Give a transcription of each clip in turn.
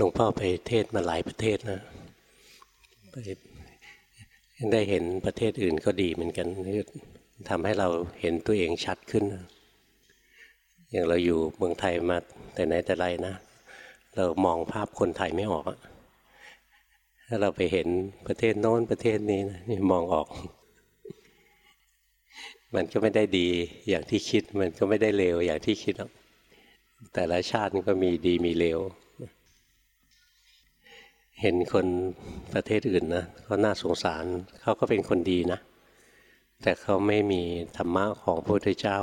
หลวงพ่อไปเทศมาหลายประเทศนะไปได้เห็นประเทศอื่นก็ดีเหมือนกันทำให้เราเห็นตัวเองชัดขึ้น อย่างเราอยู่เมืองไทยมาแต่ไหนแต่ไรนะ เรามองภาพคนไทยไม่ออกถ้าเราไปเห็นประเทศโน้นประเทศนี้นะมองออก มันก็ไม่ได้ดีอย่างที่คิด มันก็ไม่ได้เลวอย่างที่คิดหรอกแต่ละชาติก็มีดีมีเลว เห็นคนประเทศอื่นนะเขาน่าสงสารเขาก็เป็นคนดีนะ แต่เขาไม่มีธรรมะของพระพุทธเจ้า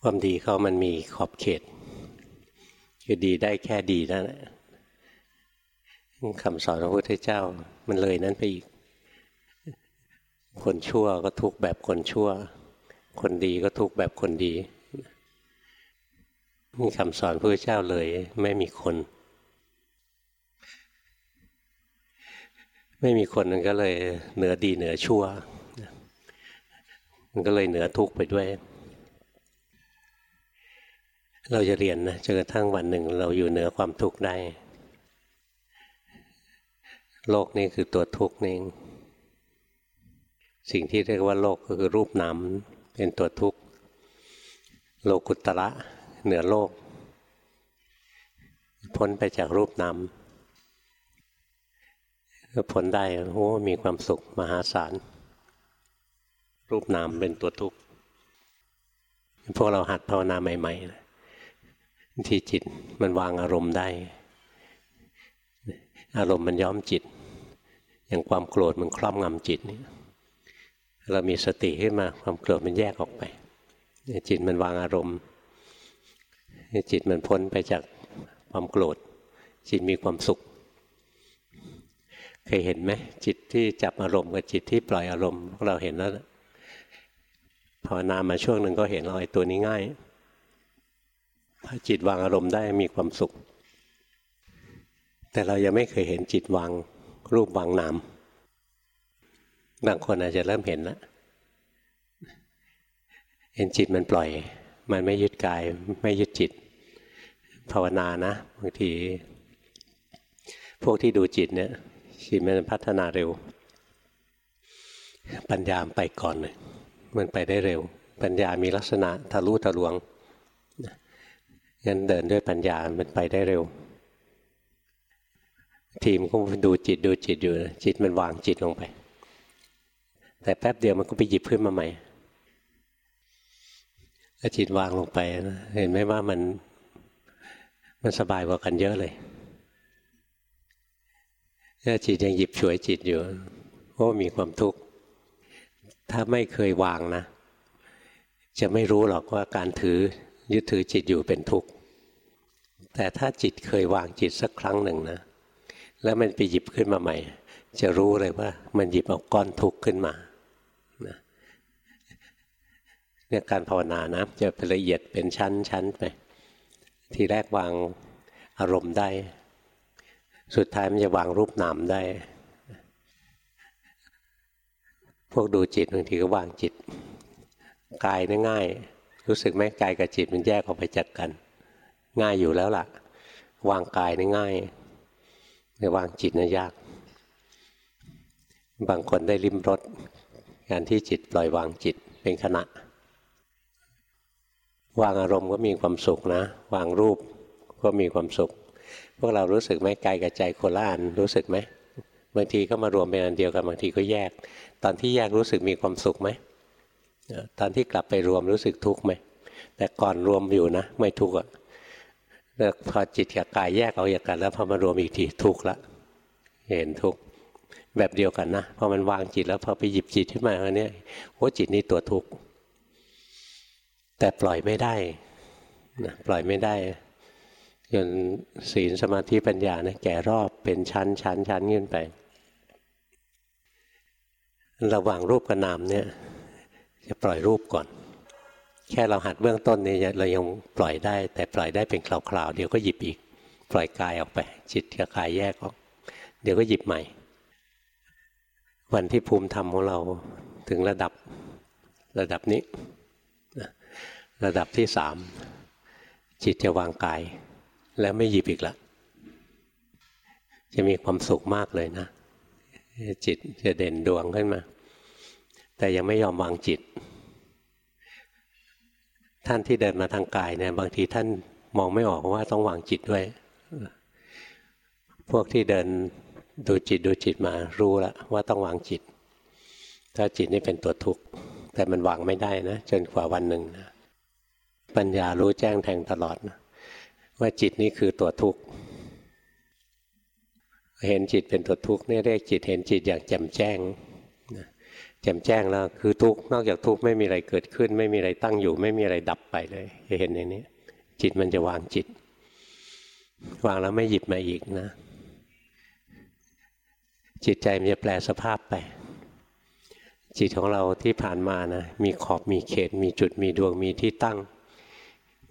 ความดีเขามันมีขอบเขต คือดีได้แค่ดีนั่นแหละคำสอนของพระพุทธเจ้ามันเลยนั้นไปอีก คนชั่วก็ทุกแบบคนชั่ว คนดีก็ทุกแบบคนดีมีคำสอนพระเจ้าเลยไม่มีคน ไม่มีคนมันก็เลยเหนือดีเหนือชั่ว มันก็เลยเหนือทุกข์ไปด้วย เราจะเรียนนะจนกระทั่งวันหนึ่งเราอยู่เหนือความทุกข์ได้ โลกนี้คือตัวทุกข์นี่สิ่งที่เรียกว่าโลกก็คือรูปนามเป็นตัวทุกข์โลกุตระเหนือโลก พ้นไปจากรูปนาม ก็ผลได้โอ้มีความสุขมหาศาล รูปนามเป็นตัวทุกข์พวกเราหัดภาวนาใหม่ๆที่จิตมันวางอารมณ์ได้ อารมณ์มันย้อมจิต อย่างความโกรธมันครอบงำจิตนี่เรามีสติขึ้นมาความโกรธมันแยกออกไปจิตมันวางอารมณ์จิตมันพ้นไปจากความโกรธจิตมีความสุข เคยเห็นไหมจิตที่จับอารมณ์กับจิตที่ปล่อยอารมณ์พวกเราเห็นแล้วภาวนามาช่วงหนึ่งก็เห็นเราไอ้ตัวนี้ง่ายพอจิตวางอารมณ์ได้มีความสุข แต่เรายังไม่เคยเห็นจิตวางรูปวางนามบางคนอาจจะเริ่มเห็นแล้วเห็นจิตมันปล่อย มันไม่ยึดกาย ไม่ยึดจิต ภาวนานะบางที พวกที่ดูจิตเนี่ย จิตมันพัฒนาเร็ว ปัญญาไปก่อนเลยมันไปได้เร็ว ปัญญามีลักษณะทะลุทะลวงงั้นเดินด้วยปัญญามันไปได้เร็ว ทีมก็ดูจิตดูจิตอยู่จิตมันวางจิตลงไป แต่แป๊บเดียวมันก็ไปหยิบขึ้นมาใหม่ถ้าจิตวางลงไปเห็นไหมว่ามันมันสบายกว่ากันเยอะเลย ถ้าจิตยังหยิบฉวยจิตอยู่ก็มีความทุกข์ ถ้าไม่เคยวางนะ จะไม่รู้หรอกว่าการถือยึดถือจิตอยู่เป็นทุกข์ แต่ถ้าจิตเคยวางจิตสักครั้งหนึ่งนะ แล้วมันไปหยิบขึ้นมาใหม่ จะรู้เลยว่ามันหยิบเอาก้อนทุกข์ขึ้นมาเนี่ยการภาวนานะ จะละเอียดเป็นชั้นๆไป ทีแรกวางอารมณ์ได้ สุดท้ายมันจะวางรูปนามได้ พวกดูจิตบางทีก็วางจิต กายนี่ง่าย รู้สึกไหมกายกับจิตมันแยกออกไปจากกัน ง่ายอยู่แล้วล่ะ วางกายนี่ง่ายแต่วางจิตนี่ยาก บางคนได้ริมรถการที่จิตปล่อยวางจิตเป็นขณะ วางอารมณ์ก็มีความสุขนะ วางรูปก็มีความสุข พวกเรารู้สึกไหมกายกับใจโคละอันรู้สึกไหมบางทีก็มารวมเป็นอันเดียวกันบางทีก็แยก ตอนที่แยกรู้สึกมีความสุขไหมตอนที่กลับไปรวมรู้สึกทุกข์ไหมแต่ก่อนรวมอยู่นะ ไม่ทุกข์อะแล้วพอจิตกับกายแยกเอาอย่างกัน แล้วพอมารวมอีกทีทุกข์ละ เห็นทุกข์แบบเดียวกันนะพอมันวางจิตแล้วพอไปหยิบจิตขึ้นมาเนี่ยโอ้จิตนี้ตัวทุกข์แต่ปล่อยไม่ได้นะปล่อยไม่ได้ จนศีลสมาธิปัญญานะแก่รอบเป็นชั้นชั้นชั้นขึ้นไป ระหว่างรูปกับนามเนี่ย จะปล่อยรูปก่อน แค่เราหัดเบื้องต้นนี่เรายังปล่อยได้ แต่ปล่อยได้เป็นคราวๆเดี๋ยวก็หยิบอีก ปล่อยกายออกไป จิตกับกายแยกออก เดี๋ยวก็หยิบใหม่ วันที่ภูมิธรรมของเราถึงระดับระดับนี้ ระดับที่สามจิตจะวางกาย แล้วไม่หยิบอีกละจะมีความสุขมากเลยนะ จิตจะเด่นดวงขึ้นมา แต่ยังไม่ยอมวางจิต ท่านที่เดินมาทางกายเนี่ยบางทีท่านมองไม่ออกว่าต้องวางจิตด้วย พวกที่เดินดูจิตดูจิตมารู้แล้วว่าต้องวางจิต ถ้าจิตนี่เป็นตัวทุกข์แต่มันวางไม่ได้นะจนกว่าวันหนึ่งนะปัญญารู้แจ้งแทงตลอดนะ ว่าจิตนี้คือตัวทุกข์เห็นจิตเป็นตัวทุกข์นี่เรียกจิตเห็นจิตอย่างแจ่มแจ้งแจ่มแจ้งแล้วคือทุกข์นอกจากทุกข์ไม่มีอะไรเกิดขึ้น ไม่มีอะไรตั้งอยู่ ไม่มีอะไรดับไปเลยจะเห็นอย่างนี้ จิตมันจะวางจิต วางแล้วไม่หยิบมาอีกนะ จิตใจมันจะแปลสภาพไป จิตของเราที่ผ่านมานะมีขอบมีเขต มีจุดมีดวงมีที่ตั้ง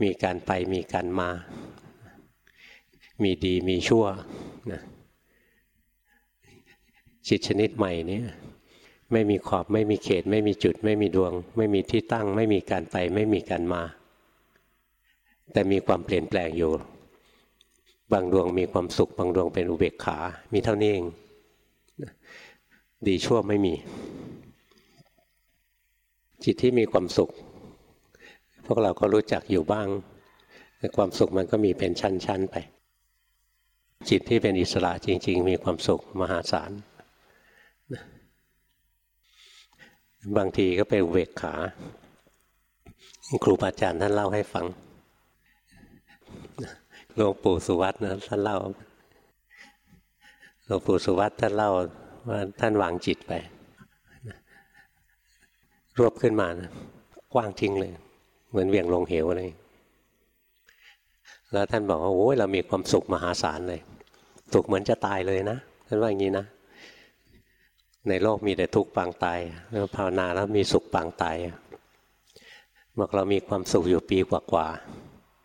มีการไปมีการมา มีดีมีชั่วนะจิตชนิดใหม่นี้ไม่มีขอบไม่มีเขต ไม่มีจุด ไม่มีดวง ไม่มีที่ตั้ง ไม่มีการไป ไม่มีการมา แต่มีความเปลี่ยนแปลงอยู่ บางดวงมีความสุข บางดวงเป็นอุเบกขา มีเท่านี้เองดีชั่วไม่มี จิตที่มีความสุข พวกเราก็รู้จักอยู่บ้างแต่ความสุขมันก็มีเป็นชั้นๆไป จิตที่เป็นอิสระจริง ๆ มีความสุขมหาศาลบางทีก็เป็นเวกขา ครูบาอาจารย์ท่านเล่าให้ฟังหลวงปู่สุวัตนะท่านเล่าหลวงปู่สุวัตท่านเล่าว่าท่านวางจิตไปรวบขึ้นมานะกว้างทิ้งเลย เหมือนเวียงลงเหวเลย แล้วท่านบอกว่าโอ้ยเรามีความสุขมหาศาลเลยสุขเหมือนจะตายเลยนะท่านว่าอย่างนี้นะ ในโลกมีแต่ทุกข์ปางตายแล้วภาวนาแล้วมีสุขปางตายบอกเรามีความสุขอยู่ปีกว่า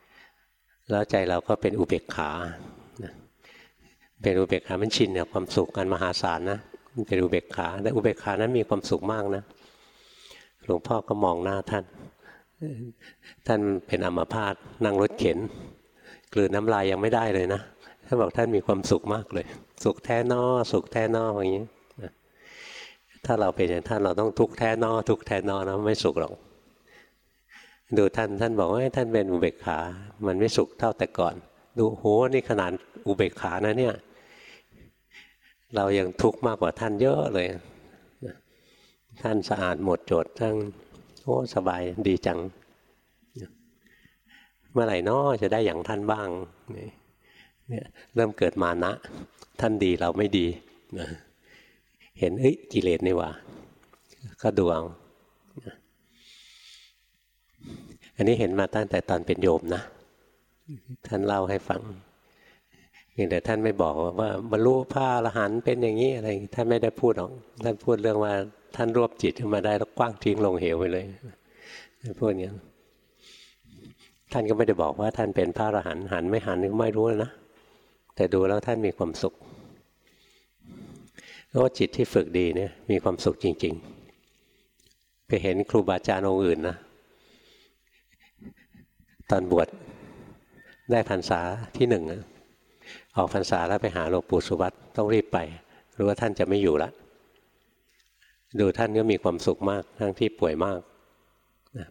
ๆแล้วใจเราก็เป็นอุเบกขาเป็นอุเบกขามันชินเนี่ยความสุขกันมหาศาลนะมันเป็นอุเบกขาแต่อุเบกขานั้นมีความสุขมากนะหลวงพ่อก็มองหน้าท่าน ท่านเป็นอัมพาตนั่งรถเข็น กลืนน้ำลายยังไม่ได้เลยนะท่านบอกท่านมีความสุขมากเลย สุขแท้นอสุขแท้นออย่างนี้ถ้าเราเป็นอย่างท่านเราต้องทุกแท้นอทุกแท้นอนะไม่สุขหรอกดูท่านท่านบอกว่าท่านเป็นอุเบกขา มันไม่สุขเท่าแต่ก่อน ดูโหนี่ขนาดอุเบกขานะเนี่ย เรายังทุกข์มากกว่าท่านเยอะเลย ท่านสะอาดหมดจดทั้งโอ้สบายดีจัง มื่อไหร่นาะจะได้อย่างท่านบ้างเนี่ยเริ่มเกิดมานะ ท่านดีเราไม่ดีนะเห็นเอ้ยกิเลสนี่ว่า ก็ดูเอาอันนี้เห็นมาตั้งแต่ตอนเป็นโยมนะ ท่านเล่าให้ฟังเพียงแต่ท่านไม่บอกว่าบรรลุพระอรหันต์เป็นอย่างนี้อะไรท่านไม่ได้พูดหรอกท่านพูดเรื่องว่า ท่านรวบจิตขึ้นมาได้แล้วกว้างทิ้งลงเหวไปเลยพูดอย่างนี้ ท่านก็ไม่ได้บอกว่าท่านเป็นพระอรหันต์หันไม่หันก็ไม่รู้นะ แต่ดูแล้วท่านมีความสุขเพราะจิตที่ฝึกดีเนี่ยมีความสุขจริง ๆ ไปเห็นครูบาอาจารย์องค์อื่นนะตอนบวชได้พรรษาที่หนึ่งออกพรรษาแล้วไปหาหลวงปู่สุวัตต้องรีบไป รู้ว่าท่านจะไม่อยู่ละ ดูท่านก็มีความสุขมากทั้งที่ป่วยมาก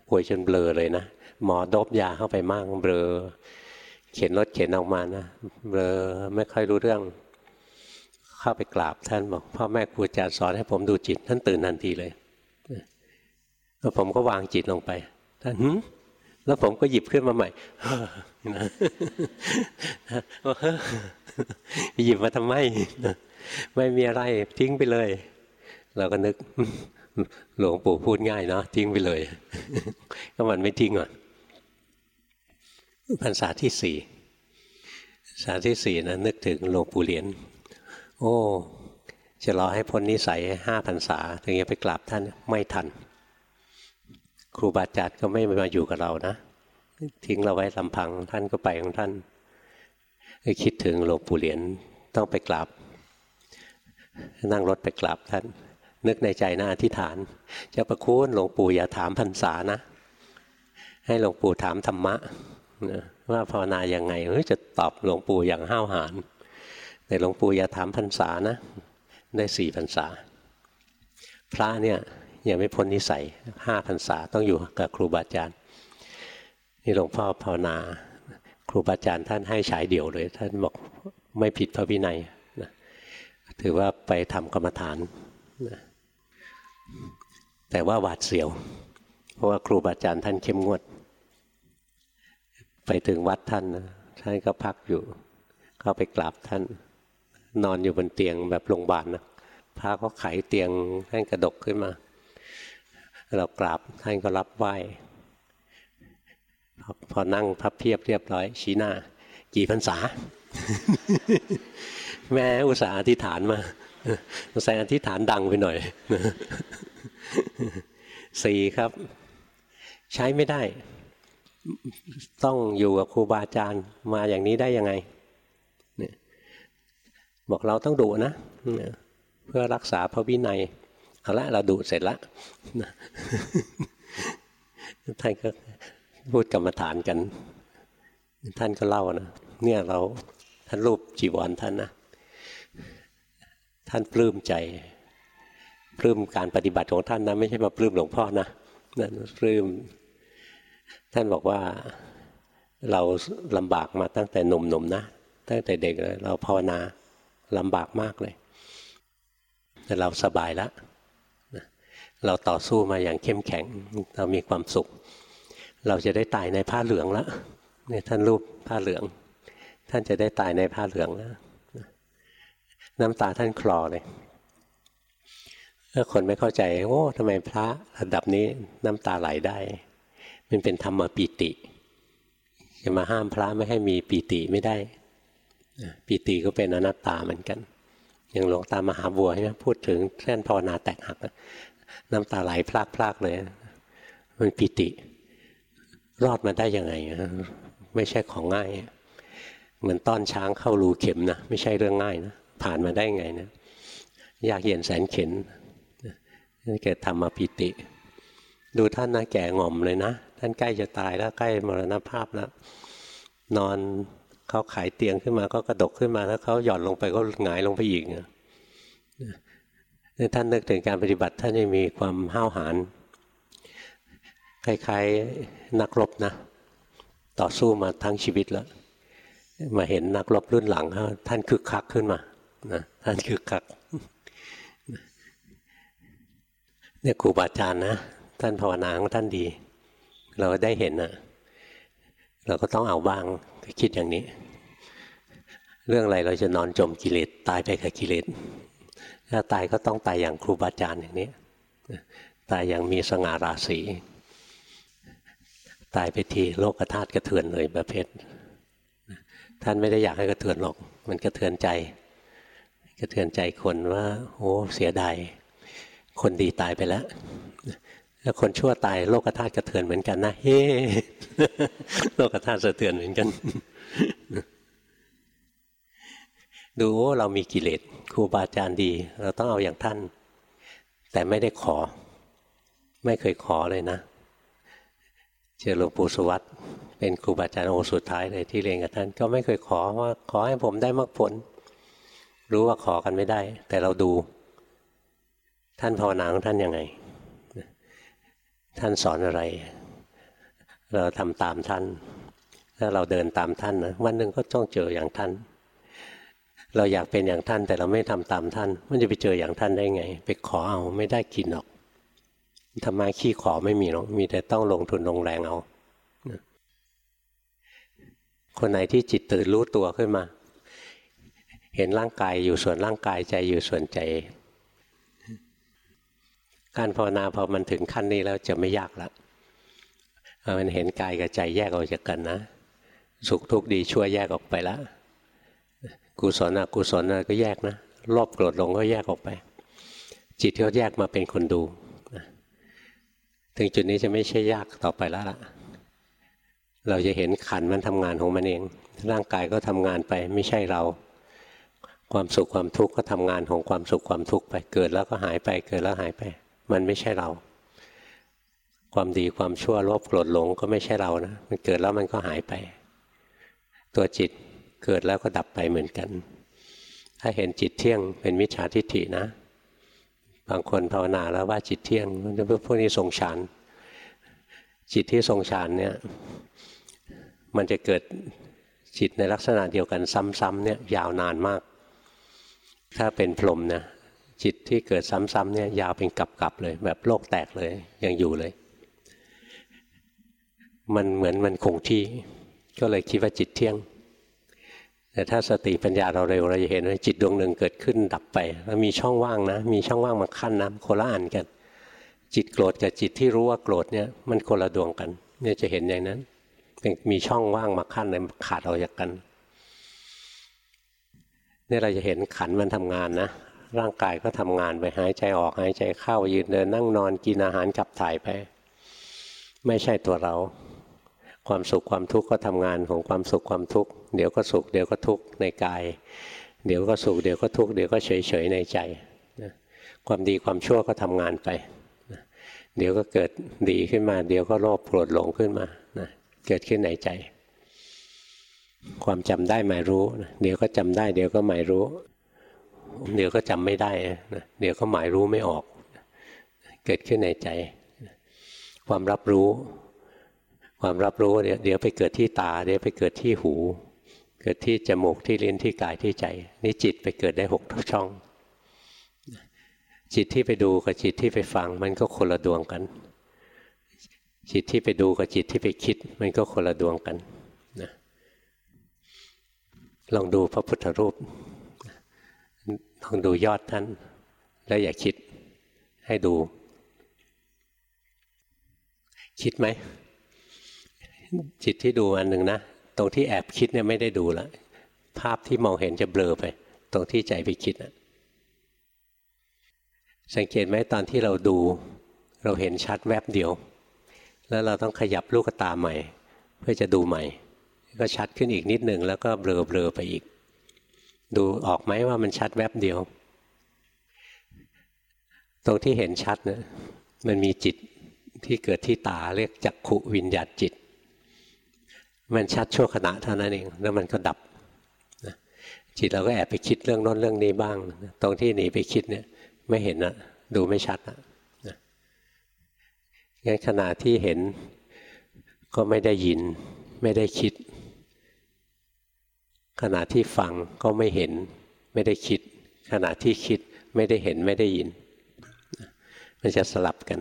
ป่วยจนเบลอเลยนะหมอดบยาเข้าไปมากเบลอเข็นรถเข็นออกมานะเบลอไม่ค่อยรู้เรื่อง เข้าไปกราบท่านบอกพ่อแม่ครูอาจารย์สอนให้ผมดูจิต ท่านตื่นทันทีเลยแล้วผมก็วางจิตลงไปท่านแล้วผมก็หยิบขึ้นมาใหม่นะหยิบมาทำไม ไม่มีอะไรทิ้งไปเลย เราก็นึก หลวงปู่พูดง่ายเนาะทิ้งไปเลย ก็มันไม่ทิ้งอะพรรษาที่สี่พรรษาที่สี่นะนึกถึงหลวงปู่เหรียญโอ้ จะรอให้พ้นนิสัยห้าพรรษา ถึงจะไปกราบท่านไม่ทัน ครูบาอาจารย์ก็ไม่มาอยู่กับเรานะ ทิ้งเราไว้ลำพังท่านก็ไปของท่านคิดถึงหลวงปู่เหรียญต้องไปกราบ นั่งรถไปกราบท่าน นึกในใจนะอธิษฐานจะประคุณหลวงปู่อย่าถามพรรษานะ ให้หลวงปู่ถามธรรมะว่าภาวนาอยังไงเฮ้ยจะตอบหลวงปู่อย่างห้าวหาญแต่หลวงปู่อย่าถามพรรษานะ ได้สี่พรรษา พระเนี่ยยังไม่พ้นนิสัยห้าพรรษาต้องอยู่กับครูบาอาจารย์นี่หลวงพ่อภาวนาครูบาอาจารย์ท่านให้ฉายเดี่ยวเลย ท่านบอกไม่ผิดพระวินัยนะถือว่าไปทำกรรมฐาน แต่ว่าหวาดเสียว เพราะว่าครูบาอาจารย์ท่านเข้มงวด ไปถึงวัดท่านนะท่านก็พักอยู่ เข้าไปกราบท่าน นอนอยู่บนเตียงแบบโรงพยาบาลนะพระก็ไขเตียงท่านกระดกขึ้นมา เรากราบท่านก็รับไหว้พอนั่งพับเพียบเรียบร้อย ชี้หน้า กี่พรรษา แม่อุตส่าห์อธิษฐานมาใส่อธิษฐานดังไปหน่อย สี่ครับ ใช้ไม่ได้ ต้องอยู่กับครูบาอาจารย์มาอย่างนี้ได้ยังไงบอกเราต้องดุนะ เพื่อรักษาพระวินัยเอาละเราดุเสร็จล้วท่านก็พูดกรรมฐานกัน ท่านก็เล่านะเนี่ยเราท่านรูปจีวรท่านนะ ท่านปลื้มใจ ปลื้มการปฏิบัติของท่านนะไม่ใช่มาปลื้มหลวงพ่อนะนั่นปลื้มท่านบอกว่าเราลำบากมาตั้งแต่หนุ่มๆนนะตั้งแต่เด็กเลยเราภาวนาลำบากมากเลย แต่เราสบายแล้วเราต่อสู้มาอย่างเข้มแข็งเรามีความสุข เราจะได้ตายในผ้าเหลืองแล้วเนี่ยท่านรูปผ้าเหลือง ท่านจะได้ตายในผ้าเหลืองแล้วน้ำตาท่านคลอเลย ถ้าคนไม่เข้าใจโอ้ทำไมพระระดับนี้น้ำตาไหลได้ มันเป็นธรรมปีติจะมาห้ามพระไม่ให้มีปีติไม่ได้ปีติก็เป็นอนัตตาเหมือนกัน อย่างหลวงตามหาบัวใช่ไหมพูดถึงเส้นภาวนาแตกหัก น้ำตาไหลพลากพลากเลย มันปีติ รอดมาได้ยังไง ไม่ใช่ของง่าย เหมือนต้อนช้างเข้ารูเข็มนะ ไม่ใช่เรื่องง่ายนะ ผ่านมาได้ไงนะยากเย็นแสนเข็น เกิดธรรมปิติ ดูท่านนะแก่งอมเลยนะ ท่านใกล้จะตายแล้วใกล้มรณภาพแล้วนอนเขาขายเตียงขึ้นมาก็กระดกขึ้นมาแล้วเขาหย่อนลงไปก็หงายลงไปอีกนี่ท่านนึกถึงการปฏิบัติท่านยังมีความห้าวหาญคล้ายๆนักรบนะ ต่อสู้มาทั้งชีวิตแล้ว มาเห็นนักรบรุ่นหลังท่านคึกคักขึ้นมานะท่านคึกคัก เนี่ยครูบาอาจารย์นะท่านภาวนาของท่านดี เราได้เห็นอนะเราก็ต้องเอาบ้างคิดอย่างนี้ เรื่องอะไรเราจะนอนจมกิเลสตายไปกับกิเลสถ้าตายก็ต้องตายอย่างครูบาอาจารย์อย่างนี้ตายอย่างมีสง่าราศีตายไปทีโลกธาตุกระเทือนเลยประเภทท่านไม่ได้อยากให้กระเทือนหรอก มันกระเทือนใจ กระเทือนใจคนว่าโอ้เสียดาย คนดีตายไปแล้วแล้วคนชั่วตายโลกธาตุกระเทือนเหมือนกันนะเฮ้โลกธาตุสะเทือนเหมือนกัน ดูเรามีกิเลสครูบาอาจารย์ดี เราต้องเอาอย่างท่าน แต่ไม่ได้ขอ ไม่เคยขอเลยนะเจอหลวงปู่สุวัตเป็นครูบาอาจารย์องค์สุดท้ายเลยที่เรียนกับท่าน ก็ไม่เคยขอว่าขอให้ผมได้มรรคผล รู้ว่าขอกันไม่ได้ แต่เราดู ท่านภาวนาของท่านยังไง ท่านสอนอะไร เราทำตามท่าน ถ้าเราเดินตามท่านนะวันหนึ่งก็ต้องเจออย่างท่าน เราอยากเป็นอย่างท่านแต่เราไม่ทำตามท่าน มันจะไปเจออย่างท่านได้ไง ไปขอเอาไม่ได้กินหรอกทำมาขี้ขอไม่มีหรอกมีแต่ต้องลงทุนลงแรงเอาคนไหนที่จิตตื่นรู้ตัวขึ้นมา เห็นร่างกายอยู่ส่วนร่างกายใจอยู่ส่วนใจ การภาวนาพอมันถึงขั้นนี้แล้วจะไม่ยากละมันเห็นกายกับใจแยกออกจากกันนะ สุขทุกข์ดีชั่วแยกออกไปล้วกุศลอกุศลอะไรก็แยกนะรอบโกรธลงก็แยกออกไป จิตก็แยกมาเป็นคนดู ถึงจุดนี้จะไม่ใช่ยากต่อไปแล้วล่ะ เราจะเห็นขันมันทำงานของมันเอง ร่างกายก็ทำงานไปไม่ใช่เรา ความสุขความทุกข์ก็ทำงานของความสุขความทุกข์ไป เกิดแล้วก็หายไป เกิดแล้วหายไป มันไม่ใช่เรา ความดีความชั่วโลภโกรธหลงก็ไม่ใช่เรานะมันเกิดแล้วมันก็หายไป ตัวจิตเกิดแล้วก็ดับไปเหมือนกัน ถ้าเห็นจิตเที่ยงเป็นมิจฉาทิฏฐินะ บางคนภาวนาแล้วว่าจิตเที่ยงพวกนี้ทรงฌานจิตที่ทรงฌานเนี่ย มันจะเกิดจิตในลักษณะเดียวกันซ้ำๆเนี่ยยาวนานมาก ถ้าเป็นพรหมนะ จิตที่เกิดซ้ำๆเนี่ยยาวเป็นกับๆเลย แบบโลกแตกเลยยังอยู่เลย มันเหมือนมันคงที่ ก็เลยคิดว่าจิตเที่ยง แต่ถ้าสติปัญญาเราเร็วเราจะเห็นว่าจิตดวงหนึ่งเกิดขึ้นดับไป แล้วมีช่องว่างนะ มีช่องว่างมาขั้นนะโคละอันกัน จิตโกรธกับจิตที่รู้ว่าโกรธเนี่ยมันคนละดวงกัน เนี่ยจะเห็นอย่างนั้นมีช่องว่างมาขั้นเลยขาดออกจากกันนี่เราจะเห็นขันมันทำงานนะ ร่างกายก็ทำงานไปหายใจออกหายใจเข้ายืนเดินนั่งนอนกินอาหารกับถ่ายไป ไม่ใช่ตัวเรา ความสุขความทุกข์ก็ทำงานของความสุขความทุกข์เดี๋ยวก็สุขเดี๋ยวก็ทุกข์ในกาย เดี๋ยวก็สุขเดี๋ยวก็ทุกข์เดี๋ยวก็เฉยเฉยในใจความดีความชั่วก็ทำงานไปเดี๋ยวก็เกิดดีขึ้นมา เดี๋ยวก็โลภโกรธหลงขึ้นมาเกิดขึ้นในใจ ความจำได้หมายรู้เดี๋ยวก็จำได้ เดี๋ยวก็หมายรู้ เดี๋ยวก็จำไม่ได้เดี๋ยวก็หมายรู้ไม่ออก เกิดขึ้นในใจ ความรับรู้ ความรับรู้เดี๋ยวไปเกิดที่ตา เดี๋ยวไปเกิดที่หู เกิดที่จมูกที่ลิ้นที่กายที่ใจ นี่จิตไปเกิดได้หกช่อง จิตที่ไปดูกับจิตที่ไปฟัง มันก็คนละดวงกัน จิตที่ไปดูกับจิตที่ไปคิด มันก็คนละดวงกันนะลองดูพระพุทธรูป ลองดูยอดท่าน แล้วอย่าคิดให้ดู คิดไหม จิตที่ดูอันหนึ่งนะ ตรงที่แอบคิดเนี่ยไม่ได้ดูละภาพที่มองเห็นจะเบลอไป ตรงที่ใจไปคิดนะสังเกตไหมตอนที่เราดู เราเห็นชัดแวบเดียว แล้วเราต้องขยับลูกตาใหม่ เพื่อจะดูใหม่ ก็ชัดขึ้นอีกนิดหนึ่งแล้วก็เบลอเบลอไปอีก ดูออกไหมว่ามันชัดแวบเดียว ตรงที่เห็นชัดเนะมันมีจิตที่เกิดที่ตาเรียกจักขุวิญญาตจิต มันชัดชั่วขณะเท่านั้นเอง แล้วมันก็ดับจิตเราก็แอบไปคิดเรื่องน้นเรื่องนี้บ้าง ตรงที่หนีไปคิดเนี่ยไม่เห็นนะดูไม่ชัดนะงั้นขณะที่เห็นก็ไม่ได้ยิน ไม่ได้คิด ขณะที่ฟังก็ไม่เห็นไม่ได้คิด ขณะที่คิดไม่ได้เห็นไม่ได้ยิน มันจะสลับกัน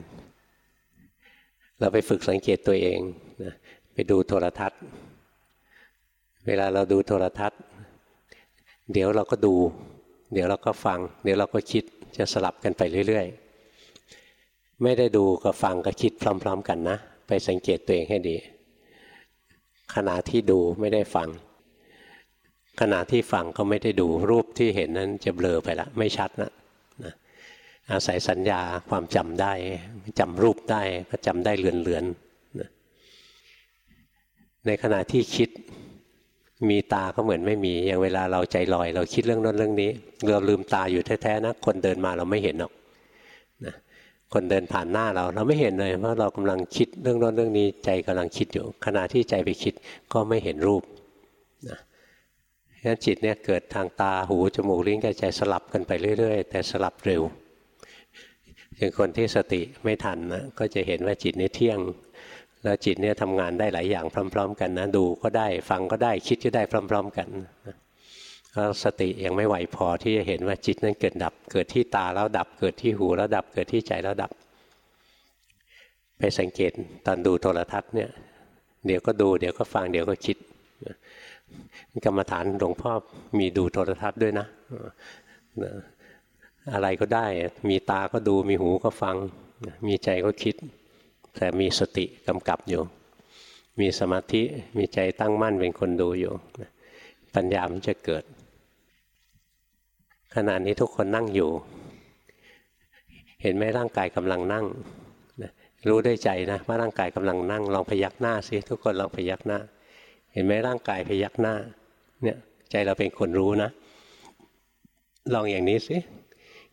เราไปฝึกสังเกตตัวเองนะไปดูโทรทัศน์ เวลาเราดูโทรทัศน์ เดี๋ยวเราก็ดู เดี๋ยวเราก็ฟัง เดี๋ยวเราก็คิดจะสลับกันไปเรื่อย ๆ ไม่ได้ดูกับฟังกับคิดพร้อม ๆ กันนะ ไปสังเกตตัวเองให้ดี ขณะที่ดูไม่ได้ฟัง ขณะที่ฟังก็ไม่ได้ดูรูปที่เห็นนั้นจะเบลอไปละไม่ชัดนะนะอาศัยสัญญาความจำได้จำรูปได้ก็จำได้เลือนๆนะในขณะที่คิดมีตาก็เหมือนไม่มี อย่างเวลาเราใจลอย เราคิดเรื่องนั้นเรื่องนี้ เราลืมตาอยู่แท้ๆนะคนเดินมาเราไม่เห็นหรอกคนเดินผ่านหน้าเราเราไม่เห็นเลยว่าเรากำลังคิดเรื่องนั้นเรื่องนี้ใจกำลังคิดอยู่ ขณะที่ใจไปคิดก็ไม่เห็นรูป งั้นจิตเนี่ยเกิดทางตาหูจมูกลิ้นกายใจสลับกันไปเรื่อย ๆ แต่สลับเร็วอย่างคนที่สติไม่ทันนะก็จะเห็นว่าจิตนี้เที่ยง แล้วจิตเนี่ยทำงานได้หลายอย่างพร้อม ๆ กันนะดูก็ได้ฟังก็ได้คิดก็ได้พร้อม ๆ กันแล้วสติยังไม่ไหวพอที่จะเห็นว่าจิตนั้นเกิดดับ เกิดที่ตาแล้วดับเกิดที่หูแล้วดับเกิดที่ใจแล้วดับ ไปสังเกตตอนดูโทรทัศน์เนี่ยเดี๋ยวก็ดูเดี๋ยวก็ฟังเดี๋ยวก็คิด กรรมฐานหลวงพ่อมีดูโทรทัศน์ด้วยนะ อะไรก็ได้ มีตาก็ดูมีหูก็ฟัง มีใจก็คิด แต่มีสติกำกับอยู่ มีสมาธิมีใจตั้งมั่นเป็นคนดูอยู่ ปัญญามันจะเกิด ขณะนี้ทุกคนนั่งอยู่ เห็นไหมร่างกายกำลังนั่ง รู้ด้วยใจนะว่าร่างกายกำลังนั่ง ลองพยักหน้าสิทุกคนลองพยักหน้าเห็นไหมร่างกายพยักหน้า เนี่ยใจเราเป็นคนรู้นะ ลองอย่างนี้สิ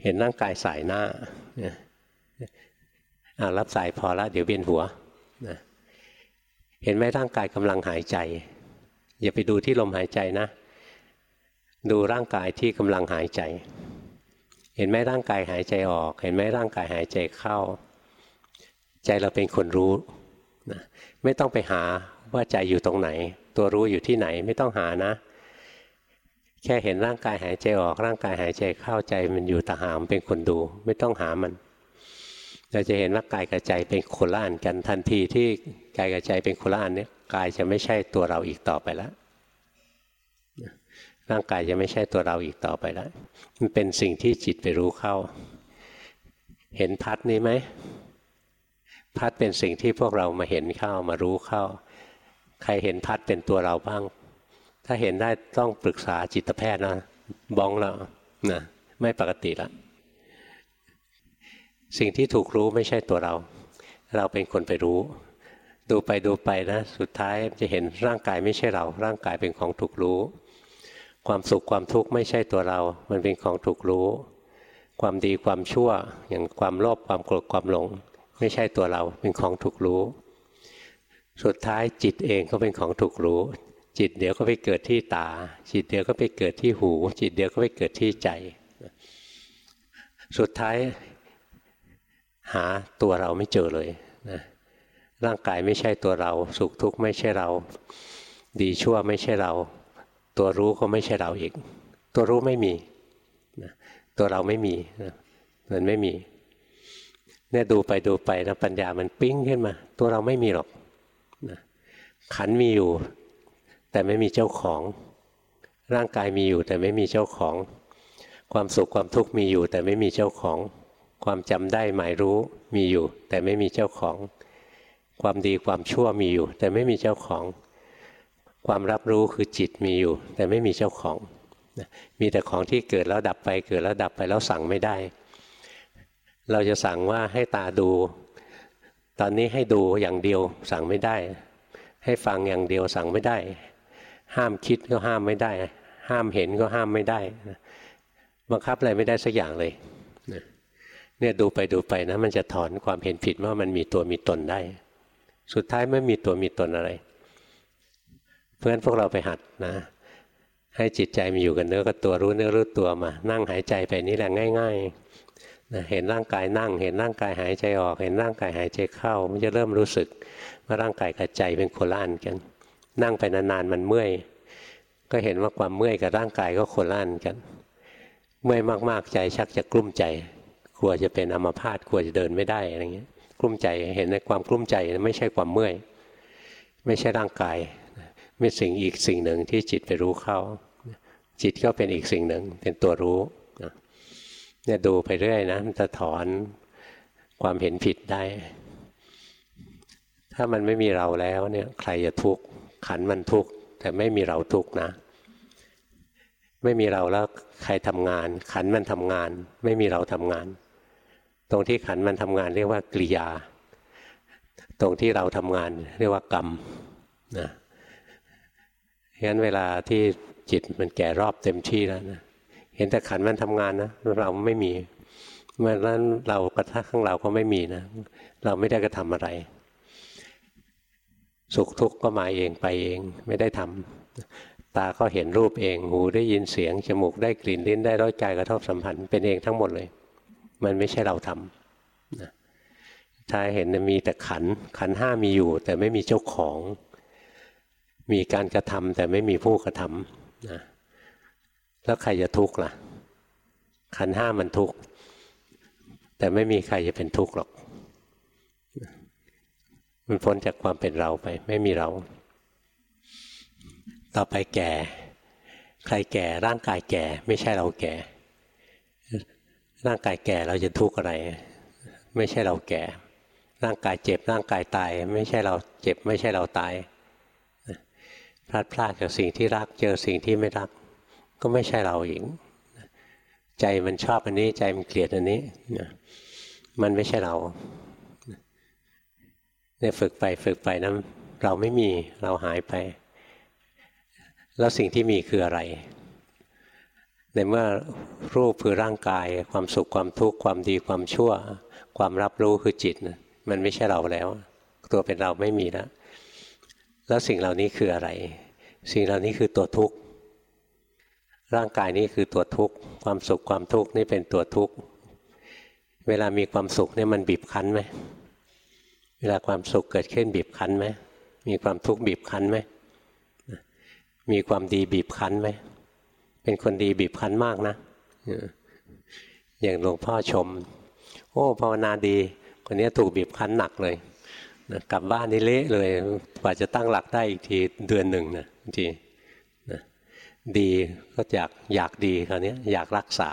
เห็นร่างกายสายหน้ารับสายพอละเดี๋ยวเวียนหัวนะเห็นไหมร่างกายกำลังหายใจ อย่าไปดูที่ลมหายใจนะ ดูร่างกายที่กำลังหายใจ เห็นไหมร่างกายหายใจออก เห็นไหมร่างกายหายใจเข้า ใจเราเป็นคนรู้นะไม่ต้องไปหาว่าใจอยู่ตรงไหน ตัวรู้อยู่ที่ไหนไม่ต้องหานะ แค่เห็นร่างกายหายใจออกร่างกายหายใจเข้าใจมันอยู่ต่างหากเป็นคนดู ไม่ต้องหามันเราจะเห็นว่ากายกับใจเป็นคนละอันกันทันทีที่กายกับใจเป็นคนละอันเนี้กายจะไม่ใช่ตัวเราอีกต่อไปแล้วร่างกายจะไม่ใช่ตัวเราอีกต่อไปแล้วมันเป็นสิ่งที่จิตไปรู้เข้า เห็นพัดนี้ไหมพัดเป็นสิ่งที่พวกเรามาเห็นเข้ามารู้เข้า ใครเห็นพัดเป็นตัวเราบ้าง ถ้าเห็นได้ต้องปรึกษาจิตแพทย์นะบ้องแล้วนะไม่ปกติแล้วสิ่งที่ถูกรู้ไม่ใช่ตัวเรา เราเป็นคนไปรู้ ดูไปดูไปนะ สุดท้ายจะเห็นร่างกายไม่ใช่เรา ร่างกายเป็นของถูกรู้ ความสุขความทุกข์ไม่ใช่ตัวเรา มันเป็นของถูกรู้ ความดีความชั่วอย่างความโลภความโกรธความหลง ไม่ใช่ตัวเรา เป็นของถูกรู้ สุดท้ายจิตเองก็เป็นของถูกรู้ จิตเดี๋ยวก็ไปเกิดที่ตา จิตเดี๋ยวก็ไปเกิดที่หู จิตเดี๋ยวก็ไปเกิดที่ใจ สุดท้ายหาตัวเราไม่เจอเลยนะร่างกายไม่ใช่ตัวเรา สุขทุกข์ไม่ใช่เรา ดีชั่วไม่ใช่เรา ตัวรู้ก็ไม่ใช่เราอีก ตัวรู้ไม่มีนะตัวเราไม่มีนะมันไม่มีเนี่ยดูไปดูไปนะปัญญามันปิ้งขึ้นมา ตัวเราไม่มีหรอกนะขันมีอยู่ แต่ไม่มีเจ้าของ ร่างกายมีอยู่แต่ไม่มีเจ้าของ ความสุขความทุกข์มีอยู่ แต่ไม่มีเจ้าของ ความจำได้หมายรู้มีอยู่ แต่ไม่มีเจ้าของ ความดีความชั่วมีอยู่ แต่ไม่มีเจ้าของ ความรับรู้คือจิตมีอยู่ แต่ไม่มีเจ้าของ มีแต่ของที่เกิดแล้วดับไปเกิดแล้วดับไปแล้วสั่งไม่ได้ เราจะสั่งว่าให้ตาดู ตอนนี้ให้ดูอย่างเดียวสั่งไม่ได้ ให้ฟังอย่างเดียวสั่งไม่ได้ ห้ามคิดก็ห้ามไม่ได้ ห้ามเห็นก็ห้ามไม่ได้ บังคับอะไรไม่ได้สักอย่างเลยเนี่ยดูไปดูไปนะ มันจะถอนความเห็นผิดว่ามันมีตัวมีตนได้ สุดท้ายไม่มีตัวมีตนอะไร เพื่อนพวกเราไปหัดนะ ให้จิตใจมีอยู่กับเนื้อกับตัวรู้เนื้อรู้ตัวมา นั่งหายใจไปนี่แหละง่ายๆนะเห็นร่างกายนั่ง เห็นร่างกายหายใจออก เห็นร่างกายหายใจเข้า มันจะเริ่มรู้สึกว่าร่างกายกับใจเป็นโคละอันกัน นั่งไปนานๆมันเมื่อย ก็เห็นว่าความเมื่อยกับร่างกายก็โคละอันกัน เมื่อยมากๆใจชักจะกลุ้มใจ กลัวจะเป็นอัมาพาตกลัวจะเดินไม่ได้อะไรเงี้ยกลุ้มใจเห็นในความกลุ้มใจไม่ใช่ความเมื่อย ไม่ใช่ร่างกายไม่สิ่งอีกสิ่งหนึ่งที่จิตไปรู้เข้า จิตก็เป็นอีกสิ่งหนึ่งเป็นตัวรู้เนี่ยดูไปเรื่อยนะมันจะถอนความเห็นผิดได้ ถ้ามันไม่มีเราแล้วเนี่ยใครจะทุกข์ ขันมันทุกข์แต่ไม่มีเราทุกข์นะ ไม่มีเราแล้วใครทำงาน ขันมันทำงาน ไม่มีเราทำงาน ตรงที่ขันมันทำงานเรียกว่ากริยา ตรงที่เราทำงานเรียกว่ากรรมนะงั้นเวลาที่จิตมันแก่รอบเต็มที่แล้วนะเห็นแต่ขันมันทำงานนะเราไม่มีเมื่อนั้นเรากระทั่งเราก็ไม่มีนะ เราไม่ได้กระทำอะไร สุขทุกข์ก็มาเองไปเองไม่ได้ทำตาก็เห็นรูปเอง หูได้ยินเสียง จมูกได้กลิ่นลิ้นได้รสกายกระทบสัมผัสเป็นเองทั้งหมดเลย มันไม่ใช่เราทำนะถ้าเห็นมีแต่ขันขันห้ามีอยู่ แต่ไม่มีเจ้าของ มีการกระทำแต่ไม่มีผู้กระทำนะแล้วใครจะทุกข์ล่ะ ขันห้ามันทุกข์แต่ไม่มีใครจะเป็นทุกข์หรอก มันพ้นจากความเป็นเราไป ไม่มีเรา ต่อไปแก่ ใครแก่ร่างกายแก่ ไม่ใช่เราแก่ ร่างกายแก่เราจะทุกข์อะไร ไม่ใช่เราแก่ ร่างกายเจ็บร่างกายตาย ไม่ใช่เราเจ็บ ไม่ใช่เราตายพลาดพลาดจากสิ่งที่รักเจอสิ่งที่ไม่รัก ก็ไม่ใช่เราหญิงใจมันชอบอันนี้ใจมันเกลียดอันนี้มันไม่ใช่เรา เนี่ยฝึกไปฝึกไปนะเราไม่มีเราหายไป แล้วสิ่งที่มีคืออะไร ในเมื่อรูปคือร่างกาย ความสุขความทุกข์ความดีความชั่ว ความรับรู้คือจิตมันไม่ใช่เราแล้ว ตัวเป็นเราไม่มีแล้วแล้วสิ่งเหล่านี้คืออะไร สิ่งเหล่านี้คือตัวทุกข์ร่างกายนี้คือตัวทุกข์ความสุขความทุกข์นี่เป็นตัวทุกข์เวลามีความสุขเนี่ยมันบีบคั้นไหม เวลาความสุขเกิดขึ้นบีบคั้นไหมมีความทุกข์บีบคั้นไหมมีความดีบีบคั้นไหมเป็นคนดีบีบคั้นมากนะอย่างหลวงพ่อชม โอ้ภาวนาดีคนนี้ถูกบีบคั้นหนักเลยนะกลับบ้านนี่เละเลยกว่าจะตั้งหลักได้อีกทีเดือนหนึ่งนะทีนะดีก็อยากอยากดีคราวนี้อยากรักษา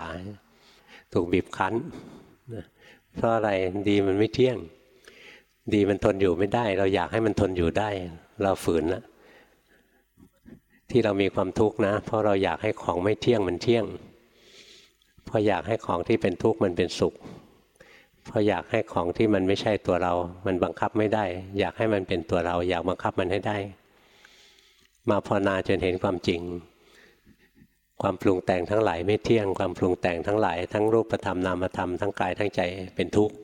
ถูกบีบคั้นนะเพราะอะไรดีมันไม่เที่ยง ดีมันทนอยู่ไม่ได้ เราอยากให้มันทนอยู่ได้ เราฝืนนะที่เรามีความทุกข์นะ เพราะเราอยากให้ของไม่เที่ยงมันเที่ยงเพออยากให้ของที่เป็นทุกข์มันเป็นสุขเพออยากให้ของที่มันไม่ใช่ตัวเรา มันบังคับไม่ได้ อยากให้มันเป็นตัวเรา อยากบังคับมันให้ได้ มาภาวนาจนเห็นความจริง ความปรุงแต่งทั้งหลายไม่เที่ยง ความปรุงแต่งทั้งหลาย ทั้งรูปธรรมนามธรรมทั้งกายทั้งใจเป็นทุกข์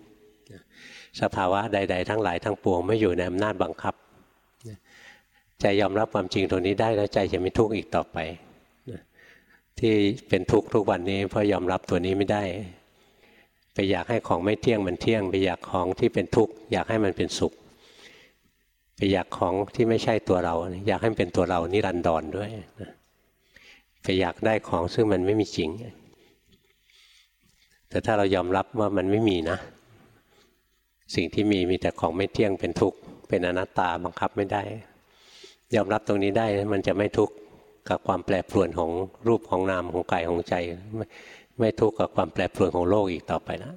สภาวะใด ๆ ทั้งหลายทั้งปวงไม่อยู่ในอำนาจบังคับใจยอมรับความจริงตรงนี้ได้แล้วใจจะไม่ทุกข์อีกต่อไปที่เป็นทุกข์ทุกวันนี้เพราะยอมรับตัวนี้ไม่ได้ ไปอยากให้ของไม่เที่ยงมันเที่ยง ไปอยากของที่เป็นทุกข์อยากให้มันเป็นสุข ไปอยากของที่ไม่ใช่ตัวเรา อยากให้มันเป็นตัวเรานิรันดรด้วยไปอยากได้ของซึ่งมันไม่มีจริง แต่ถ้าเรายอมรับว่ามันไม่มีนะ สิ่งที่มีมีแต่ของไม่เที่ยงเป็นทุกข์เป็นอนัตตาบังคับไม่ได้ ยอมรับตรงนี้ได้มันจะไม่ทุกข์กับความแปรปรวนของรูปของนามของกายของใจ ไม่ไม่ทุกข์กับความแปรปรวนของโลกอีกต่อไปนะ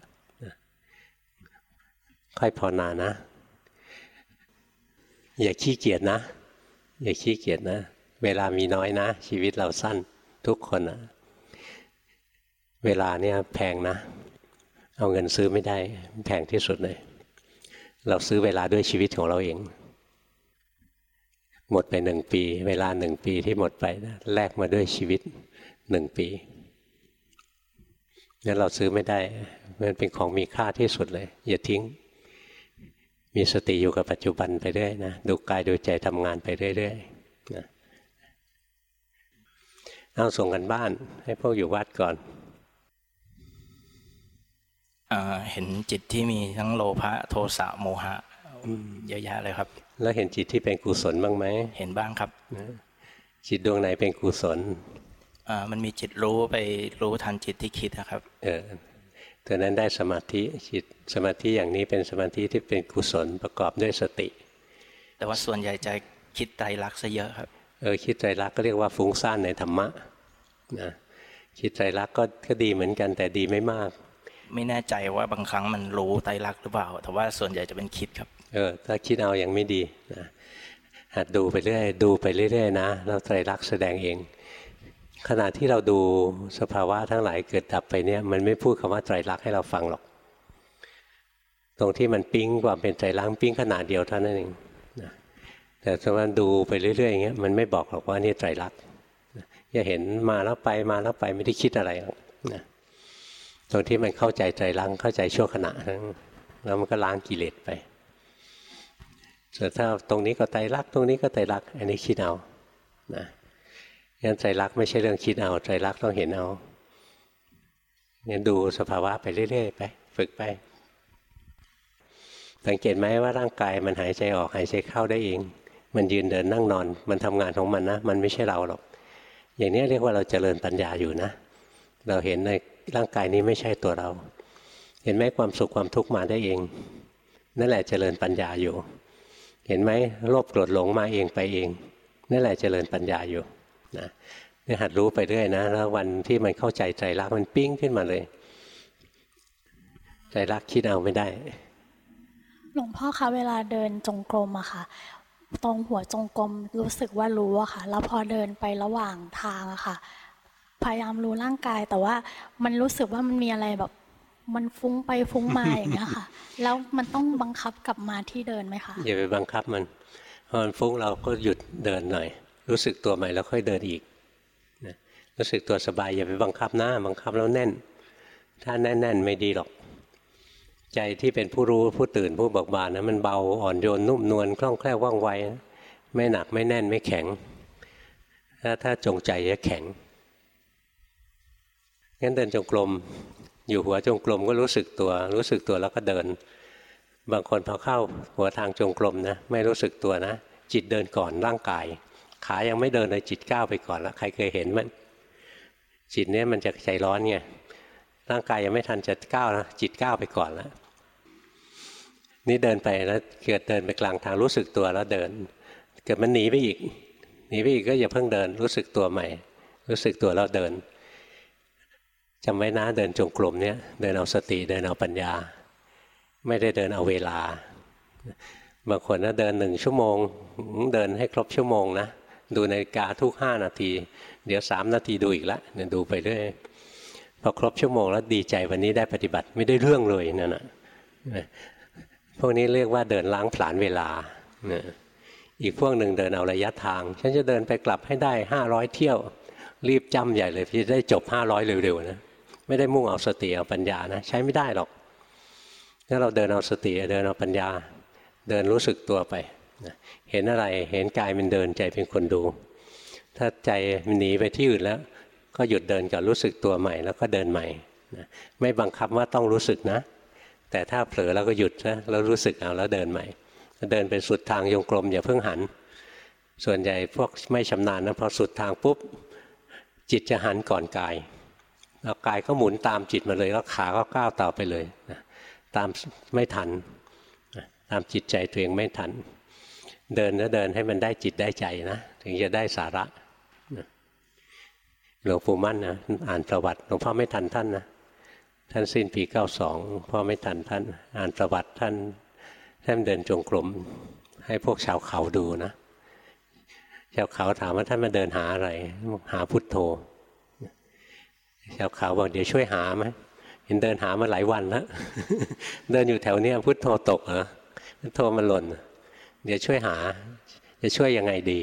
ค่อยพอนานะ อย่าขี้เกียจนะ อย่าขี้เกียจนะ เวลามีน้อยนะ ชีวิตเราสั้นทุกคนนะเวลาเนี่ยแพงนะ เอาเงินซื้อไม่ได้แพงที่สุดเลย เราซื้อเวลาด้วยชีวิตของเราเอง หมดไปหนึ่งปี เวลาหนึ่งปีที่หมดไปนะแลกมาด้วยชีวิตหนึ่งปีงั้นเราซื้อไม่ได้มันเป็นของมีค่าที่สุดเลย อย่าทิ้ง มีสติอยู่กับปัจจุบันไปเรื่อยนะดูกายดูใจทำงานไปเรื่อยๆนะเอาส่งกันบ้านให้พวกอยู่วัดก่อน เห็นจิตที่มีทั้งโลภะโทสะโมหะเยอะแยะเลยครับ แล้วเห็นจิตที่เป็นกุศลบ้างไหมเห็นบ้างครับจิตดวงไหนเป็นกุศลอ่ามันมีจิตรู้ไปรู้ทันจิตที่คิดนะครับ เออตัวนั้นได้สมาธิจิตสมาธิอย่างนี้เป็นสมาธิที่เป็นกุศลประกอบด้วยสติ แต่ว่าส่วนใหญ่จะคิดไตรลักษณ์ซะเยอะครับ เออคิดไตรลักษณ์ก็เรียกว่าฟุ้งซ่านในธรรมะนะคิดไตรลักษณ์ก็ก็ดีเหมือนกันแต่ดีไม่มาก ไม่แน่ใจว่าบางครั้งมันรู้ไตรลักษณ์หรือเปล่า แต่ว่าส่วนใหญ่จะเป็นคิดครับ เออ ถ้าคิดเอาอย่างไม่ดีนะหัดดูไปเรื่อย ดูไปเรื่อยๆนะ แล้วไตรลักษณ์แสดงเอง ขณะที่เราดูสภาวะทั้งหลายเกิดดับไปเนี่ย มันไม่พูดคำว่าไตรลักษณ์ให้เราฟังหรอก ตรงที่มันปิ้งความเป็นไตรลักษณ์ปิ้งขนาดเดียวเท่านั้นเองนะแต่สมมติดูไปเรื่อยๆอย่างเงี้ย มันไม่บอกหรอกว่านี่ไตรลักษณ์จะเห็นมาแล้วไปมาแล้วไปไม่ได้คิดอะไรหรอกนะ ตรงที่มันเข้าใจไตรลักเข้าใจชั่วขณะแล้วมันก็ล้างกิเลสไปแต่ถ้าตรงนี้ก็ไตรลักตรงนี้ก็ไตรลัก อันนี้คิดเอานะงั้นไตรลักไม่ใช่เรื่องคิดเอาไตรลักต้องเห็นเอาเนี่ยดูสภาวะไปเรื่อยๆไป ฝึกไป สังเกตไหมว่าร่างกายมันหายใจออกหายใจเข้าได้เอง มันยืนเดินนั่งนอน มันทำงานของมันนะ มันไม่ใช่เราหรอก อย่างนี้เรียกว่าเราเจริญปัญญาอยู่นะ เราเห็นใน ร่างกายนี้ไม่ใช่ตัวเรา เห็นไหมความสุขความทุกข์มาได้เอง นั่นแหละเจริญปัญญาอยู่ เห็นไหมโลภโกรธหลงมาเองไปเอง นั่นแหละเจริญปัญญาอยู่นะนี่หัดรู้ไปเรื่อยนะแล้ววันที่มันเข้าใจใจรักมันปิ้งขึ้นมาเลย ใจรักคิดเอาไม่ได้หลวงพ่อคะเวลาเดินจงกรมอะค่ะตรงหัวจงกรมรู้สึกว่ารู้อะค่ะ แล้วพอเดินไประหว่างทางอะค่ะ พยายามรู้ร่างกาย แต่ว่ามันรู้สึกว่ามันมีอะไรแบบ มันฟุ้งไปฟุ้งมาอย่างเงี้ยค่ะ แล้วมันต้องบังคับกลับมาที่เดินไหมคะอย่าไปบังคับมันพอมันฟุ้งเราก็หยุดเดินหน่อย รู้สึกตัวใหม่แล้วค่อยเดินอีกนะรู้สึกตัวสบายอย่าไปบังคับหน้าบังคับแล้วแน่น ถ้าแน่นๆไม่ดีหรอก ใจที่เป็นผู้รู้ผู้ตื่นผู้เบิกบานนะมันเบาอ่อนโยนนุ่มนวลคล่องแคล่วว่องไวไม่หนักไม่แน่นไม่แข็งถ้าถ้าจงใจจะแข็ง งั้นเดินจงกรมอยู่หัวจงกรมก็รู้สึกตัว รู้สึกตัวแล้วก็เดิน บางคนพอเข้าหัวทางจงกรมนะไม่รู้สึกตัวนะ จิตเดินก่อนร่างกาย ขายังไม่เดินเลยจิตก้าวไปก่อนแล้วใครเคยเห็นมัน จิตเนี้ยมันจะใจร้อนไงร่างกายยังไม่ทันจะก้าวนะจิตก้าวไปก่อนแล้วนี่เดินไปแล้วเกิดเดินไปกลางทางรู้สึกตัวแล้วเดิน เกิดมันหนีไปอีกหนีไปอีกก็อย่าเพิ่งเดิน รู้สึกตัวใหม่ รู้สึกตัวแล้วเดิน จำไว้นะเดินจงกรมเนี่ยเดินเอาสติเดินเอาปัญญา ไม่ได้เดินเอาเวลา บางคนนะเดินหนึ่งชั่วโมง เดินให้ครบชั่วโมงนะดูนาฬิกาทุกห้านาที เดี๋ยวสามนาทีดูอีกแล้วเนี่ยดูไปเรื่อยพอครบชั่วโมงแล้วดีใจวันนี้ได้ปฏิบัติไม่ได้เรื่องเลยนั่นนะพวกนี้เรียกว่าเดินล้างผลาญเวลาอีกพวกหนึ่งเดินเอาระยะทาง ฉันจะเดินไปกลับให้ได้ห้าร้อยเที่ยว รีบจำใหญ่เลยที่ได้จบห้าร้อยเร็วๆนะ ไม่ได้มุ่งเอาสติเอาปัญญานะใช้ไม่ได้หรอกถ้าเราเดินเอาสติเดินเอาปัญญา เดินรู้สึกตัวไปเห็นอะไรเห็นกายมันเดินใจเป็นคนดู ถ้าใจมันหนีไปที่อื่นแล้ว ก็หยุดเดินกับรู้สึกตัวใหม่ แล้วก็เดินใหม่ไม่บังคับว่าต้องรู้สึกนะ แต่ถ้าเผลอเราก็หยุดนะแล้วรู้สึกเอาแล้วเดินใหม่ เดินไปสุดทางยงกลมอย่าเพิ่งหัน ส่วนใหญ่พวกไม่ชำนาญนะพอสุดทางปุ๊บจิตจะหันก่อนกาย แล้วกายก็หมุนตามจิตมาเลย แล้วขาก็ก้าวต่อไปเลยนะตามไม่ทันนะตามจิตใจตัวเองไม่ทัน เดินแล้วเดินให้มันได้จิตได้ใจนะถึงจะได้สาระหลวงปู่มั่นนะอ่านประวัติหลวงพ่อไม่ทันท่านนะท่านสิ้นปีเก้าสองพ่อไม่ทันท่าน อ่านประวัติท่านท่านเดินจงกรมให้พวกชาวเขาดูนะชาวเขาถามว่าท่านมาเดินหาอะไร หาพุทโธ ชาวเขาบอกเดี๋ยวช่วยหาไหมเห็นเดินหามาหลายวันแล้วเดินอยู่แถวเนี้ยพุทโธตกเหรอพุทโธมันหล่น เดี๋ยวช่วยหา จะช่วยยังไงดี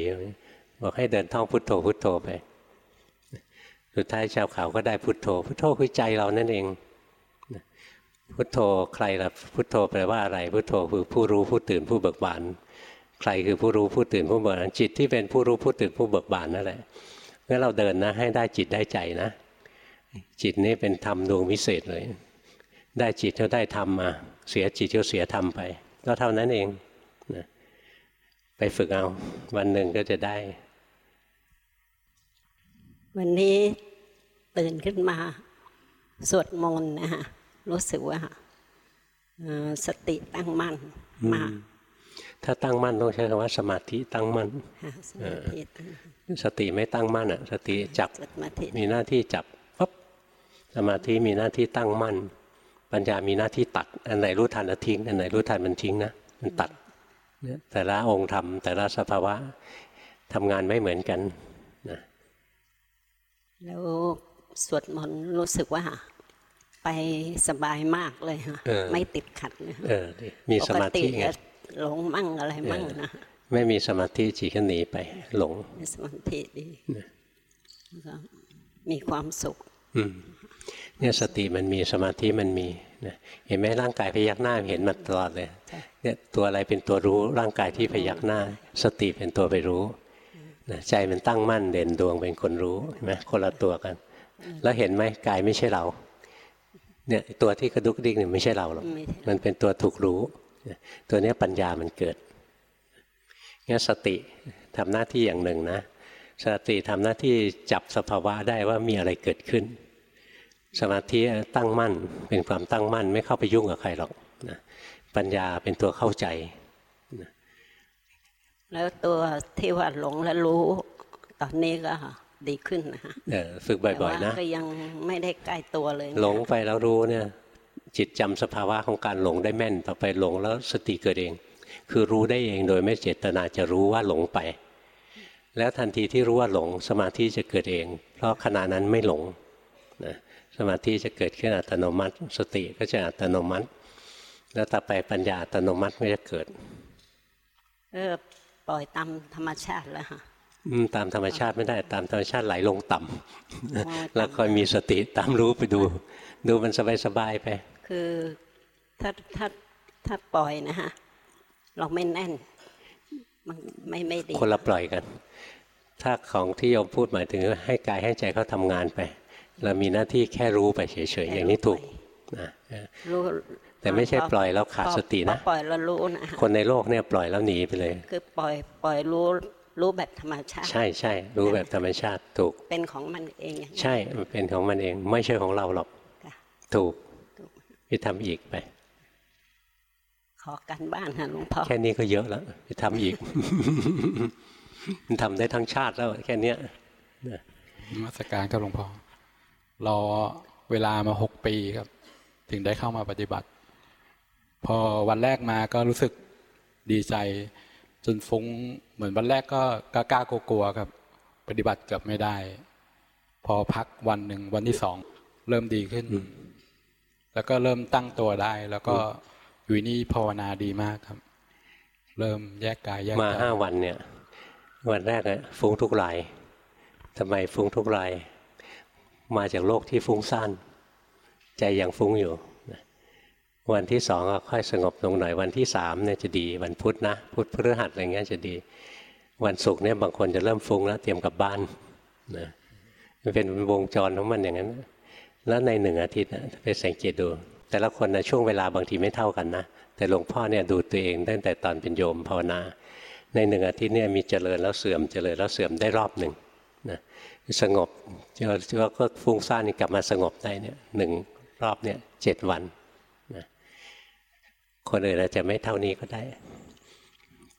บอกให้เดินท่องพุทโธพุทโธไป สุดท้ายชาวเขาก็ได้พุทโธ พุทโธคือใจเรานั่นเอง พุทโธใครล่ะพุทโธแปลว่าอะไร พุทโธคือผู้รู้ผู้ตื่นผู้เบิกบานใครคือผู้รู้ผู้ตื่นผู้เบิกบานจิตที่เป็นผู้รู้ผู้ตื่นผู้เบิกบานนั่นแหละเมื่อเราเดินนะให้ได้จิตได้ใจนะ จิตนี้เป็นธรรมดวงวิเศษเลย ได้จิตก็ได้ธรรมมา เสียจิตก็เสียธรรมไป ก็เท่านั้นเองนะไปฝึกเอา วันหนึ่งก็จะได้ วันนี้ตื่นขึ้นมาสวดมนต์นะฮะรู้สึกว่าสติตั้งมั่นมากถ้าตั้งมั่นต้องใช้คำว่าสมาธิตั้งมั่นสติไม่ตั้งมั่นอะ สติจับมีหน้าที่จับปั๊บ สมาธิมีหน้าที่ตั้งมั่น ปัญญามีหน้าที่ตัด อันไหนรู้ทันแล้วทิ้ง อันไหนรู้ทันมันทิ้งนะ มันตัด แต่ละองค์ทำแต่ละสภาวะทำงานไม่เหมือนกันนะแล้วสวดมนต์รู้สึกว่า ไปสบายมากเลยค่ะไม่ติดขัดนะเออมีสมาธิไงหลงมั่งอะไรมั่งนะไม่มีสมาธิจีก็หนีไป หลงมีสมาธิดีมีความสุข เนี่ยสติมันมีสมาธิมันมีเห็นไหมร่างกายพยักหน้าเห็นมาตลอดเลยเนี่ยตัวอะไรเป็นตัวรู้ร่างกายที่พยักหน้า สติเป็นตัวไปรู้ใจมันตั้งมั่นเด่นดวงเป็นคนรู้เห็นไหมคนละตัวกัน แล้วเห็นไหมกายไม่ใช่เราเนี่ยตัวที่กระดุกดิกเนี่ยไม่ใช่เราหรอกมันเป็นตัวถูกรู้ ตัวนี้ปัญญามันเกิดงั้นสติทำหน้าที่อย่างหนึ่งนะสติทำหน้าที่จับสภาวะได้ว่ามีอะไรเกิดขึ้น สมาธิตั้งมั่นเป็นความตั้งมั่นไม่เข้าไปยุ่งกับใครหรอกนะปัญญาเป็นตัวเข้าใจแล้วตัวที่ว่าหลงและรู้ตอนนี้ก็ดีขึ้นนะฮะฝึกบ่อยๆนะก็ยังไม่ได้ใกล้ตัวเลย หลงไปแล้วรู้เนี่ย จิตจำสภาวะของการหลงได้แม่นต่อไปหลงแล้วสติเกิดเอง คือรู้ได้เองโดยไม่เจตนาจะรู้ว่าหลงไป แล้วทันทีที่รู้ว่าหลงสมาธิจะเกิดเอง เพราะขณะนั้นไม่หลงนะ สมาธิจะเกิดขึ้นอัตโนมัติ สติก็จะอัตโนมัติ แล้วต่อไปปัญญาอัตโนมัติก็จะเกิด เออปล่อยตามธรรมชาติแล้วค่ะตามธรรมชาติไม่ได้ตามธรรมชาติไหลลงต่ำแล้วคอยมีสติตามรู้ไปดู ดูมันสบายๆไป คือถ้าถ้าถ้าปล่อยนะฮะเราไม่แน่นมันไม่ไม่ดีคนละปล่อยกัน ถ้าของที่โยมพูดหมายถึงให้กายให้ใจเขาทำงานไป เรามีหน้าที่แค่รู้ไปเฉยๆอย่างนี้ถูกนะเออรู้แต่ไม่ใช่ปล่อยแล้วขาดสตินะพอปล่อยแล้วรู้นะฮะคนในโลกเนี่ยปล่อยแล้วหนีไปเลย คือปล่อยปล่อยรู้รู้แบบธรรมชาติ ใช่ใช่รู้แบบธรรมชาติถูก เป็นของมันเองอย่างนี้ใช่มันเป็นของมันเอง ไม่ใช่ของเราหรอกค่ะถูกถูกไปทำอีกไป ขอกันบ้านฮะหลวงพ่อแค่นี้ก็เยอะแล้วไปทำอีกมันทำได้ทั้งชาติแล้วแค่เนี้ยนมาสการครับหลวงพ่อ รอเวลามาหกปีครับ ถึงได้เข้ามาปฏิบัติ พอวันแรกมาก็รู้สึกดีใจ จนฟุ้งเหมือนวันแรกก็กล้ากล้ากลัวๆครับ ปฏิบัติเกือบไม่ได้ พอพักวันหนึ่งวันที่สองเริ่มดีขึ้น แล้วก็เริ่มตั้งตัวได้ แล้วก็อยู่นี่ภาวนาดีมากครับ เริ่มแยกกายแยกมาใจห้าวันเนี่ย วันแรกเนี่ยฟุ้งทุกรายทำไมฟุ้งทุกราย มาจากโลกที่ฟุ้งซ่านใจยังฟุ้งอยู่ วันที่สองค่อยสงบลงหน่อยวันที่สามเนี่ยจะดีวันพุธนะพุธพฤหัสอะไรเงี้ยจะดี วันศุกร์เนี่ยบางคนจะเริ่มฟุ้งแล้วเตรียมกลับบ้านนะมันเป็นวงจรของมันอย่างนั้น แล้วในหนึ่งอาทิตย์นะไปสังเกตดู แต่ละคนนะช่วงเวลาบางทีไม่เท่ากันนะแต่หลวงพ่อเนี่ยดูตัวเองตั้งแต่ตอนเป็นโยมภาวนา ในหนึ่งอาทิตย์เนี่ยมีเจริญแล้วเสื่อมเจริญแล้วเสื่อมได้รอบหนึ่ง สงบแล้วก็ฟุ้งซ่านนี่กลับมาสงบได้เนี่ยหนึ่งรอบเนี่ยเจ็ดวันนะคนอื่นอาจจะไม่เท่านี้ก็ได้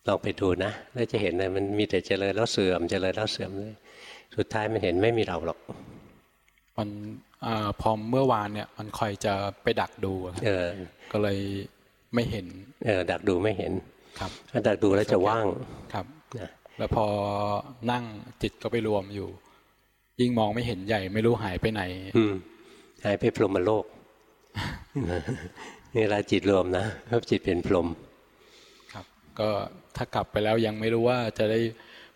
ลองไปดูนะแล้วจะเห็นเลยมันมีแต่เจริญแล้วเสื่อมเจริญแล้วเสื่อมเลยสุดท้ายมันเห็นไม่มีเราหรอกมันอาพอเมื่อวานเนี่ยมันคอยจะไปดักดูครับเออก็เลยไม่เห็นเออดักดูไม่เห็นครับถ้าดักดูแล้วจะว่างครับนะแล้วพอนั่งจิตก็ไปรวมอยู่ ยิ่งมองไม่เห็นใหญ่ ไม่รู้หายไปไหน อืมหายไปพรหมโลกนี่เวลาจิตรวมนะเพราะจิตเป็นพรหมครับ ก็ถ้ากลับไปแล้วยังไม่รู้ว่าจะได้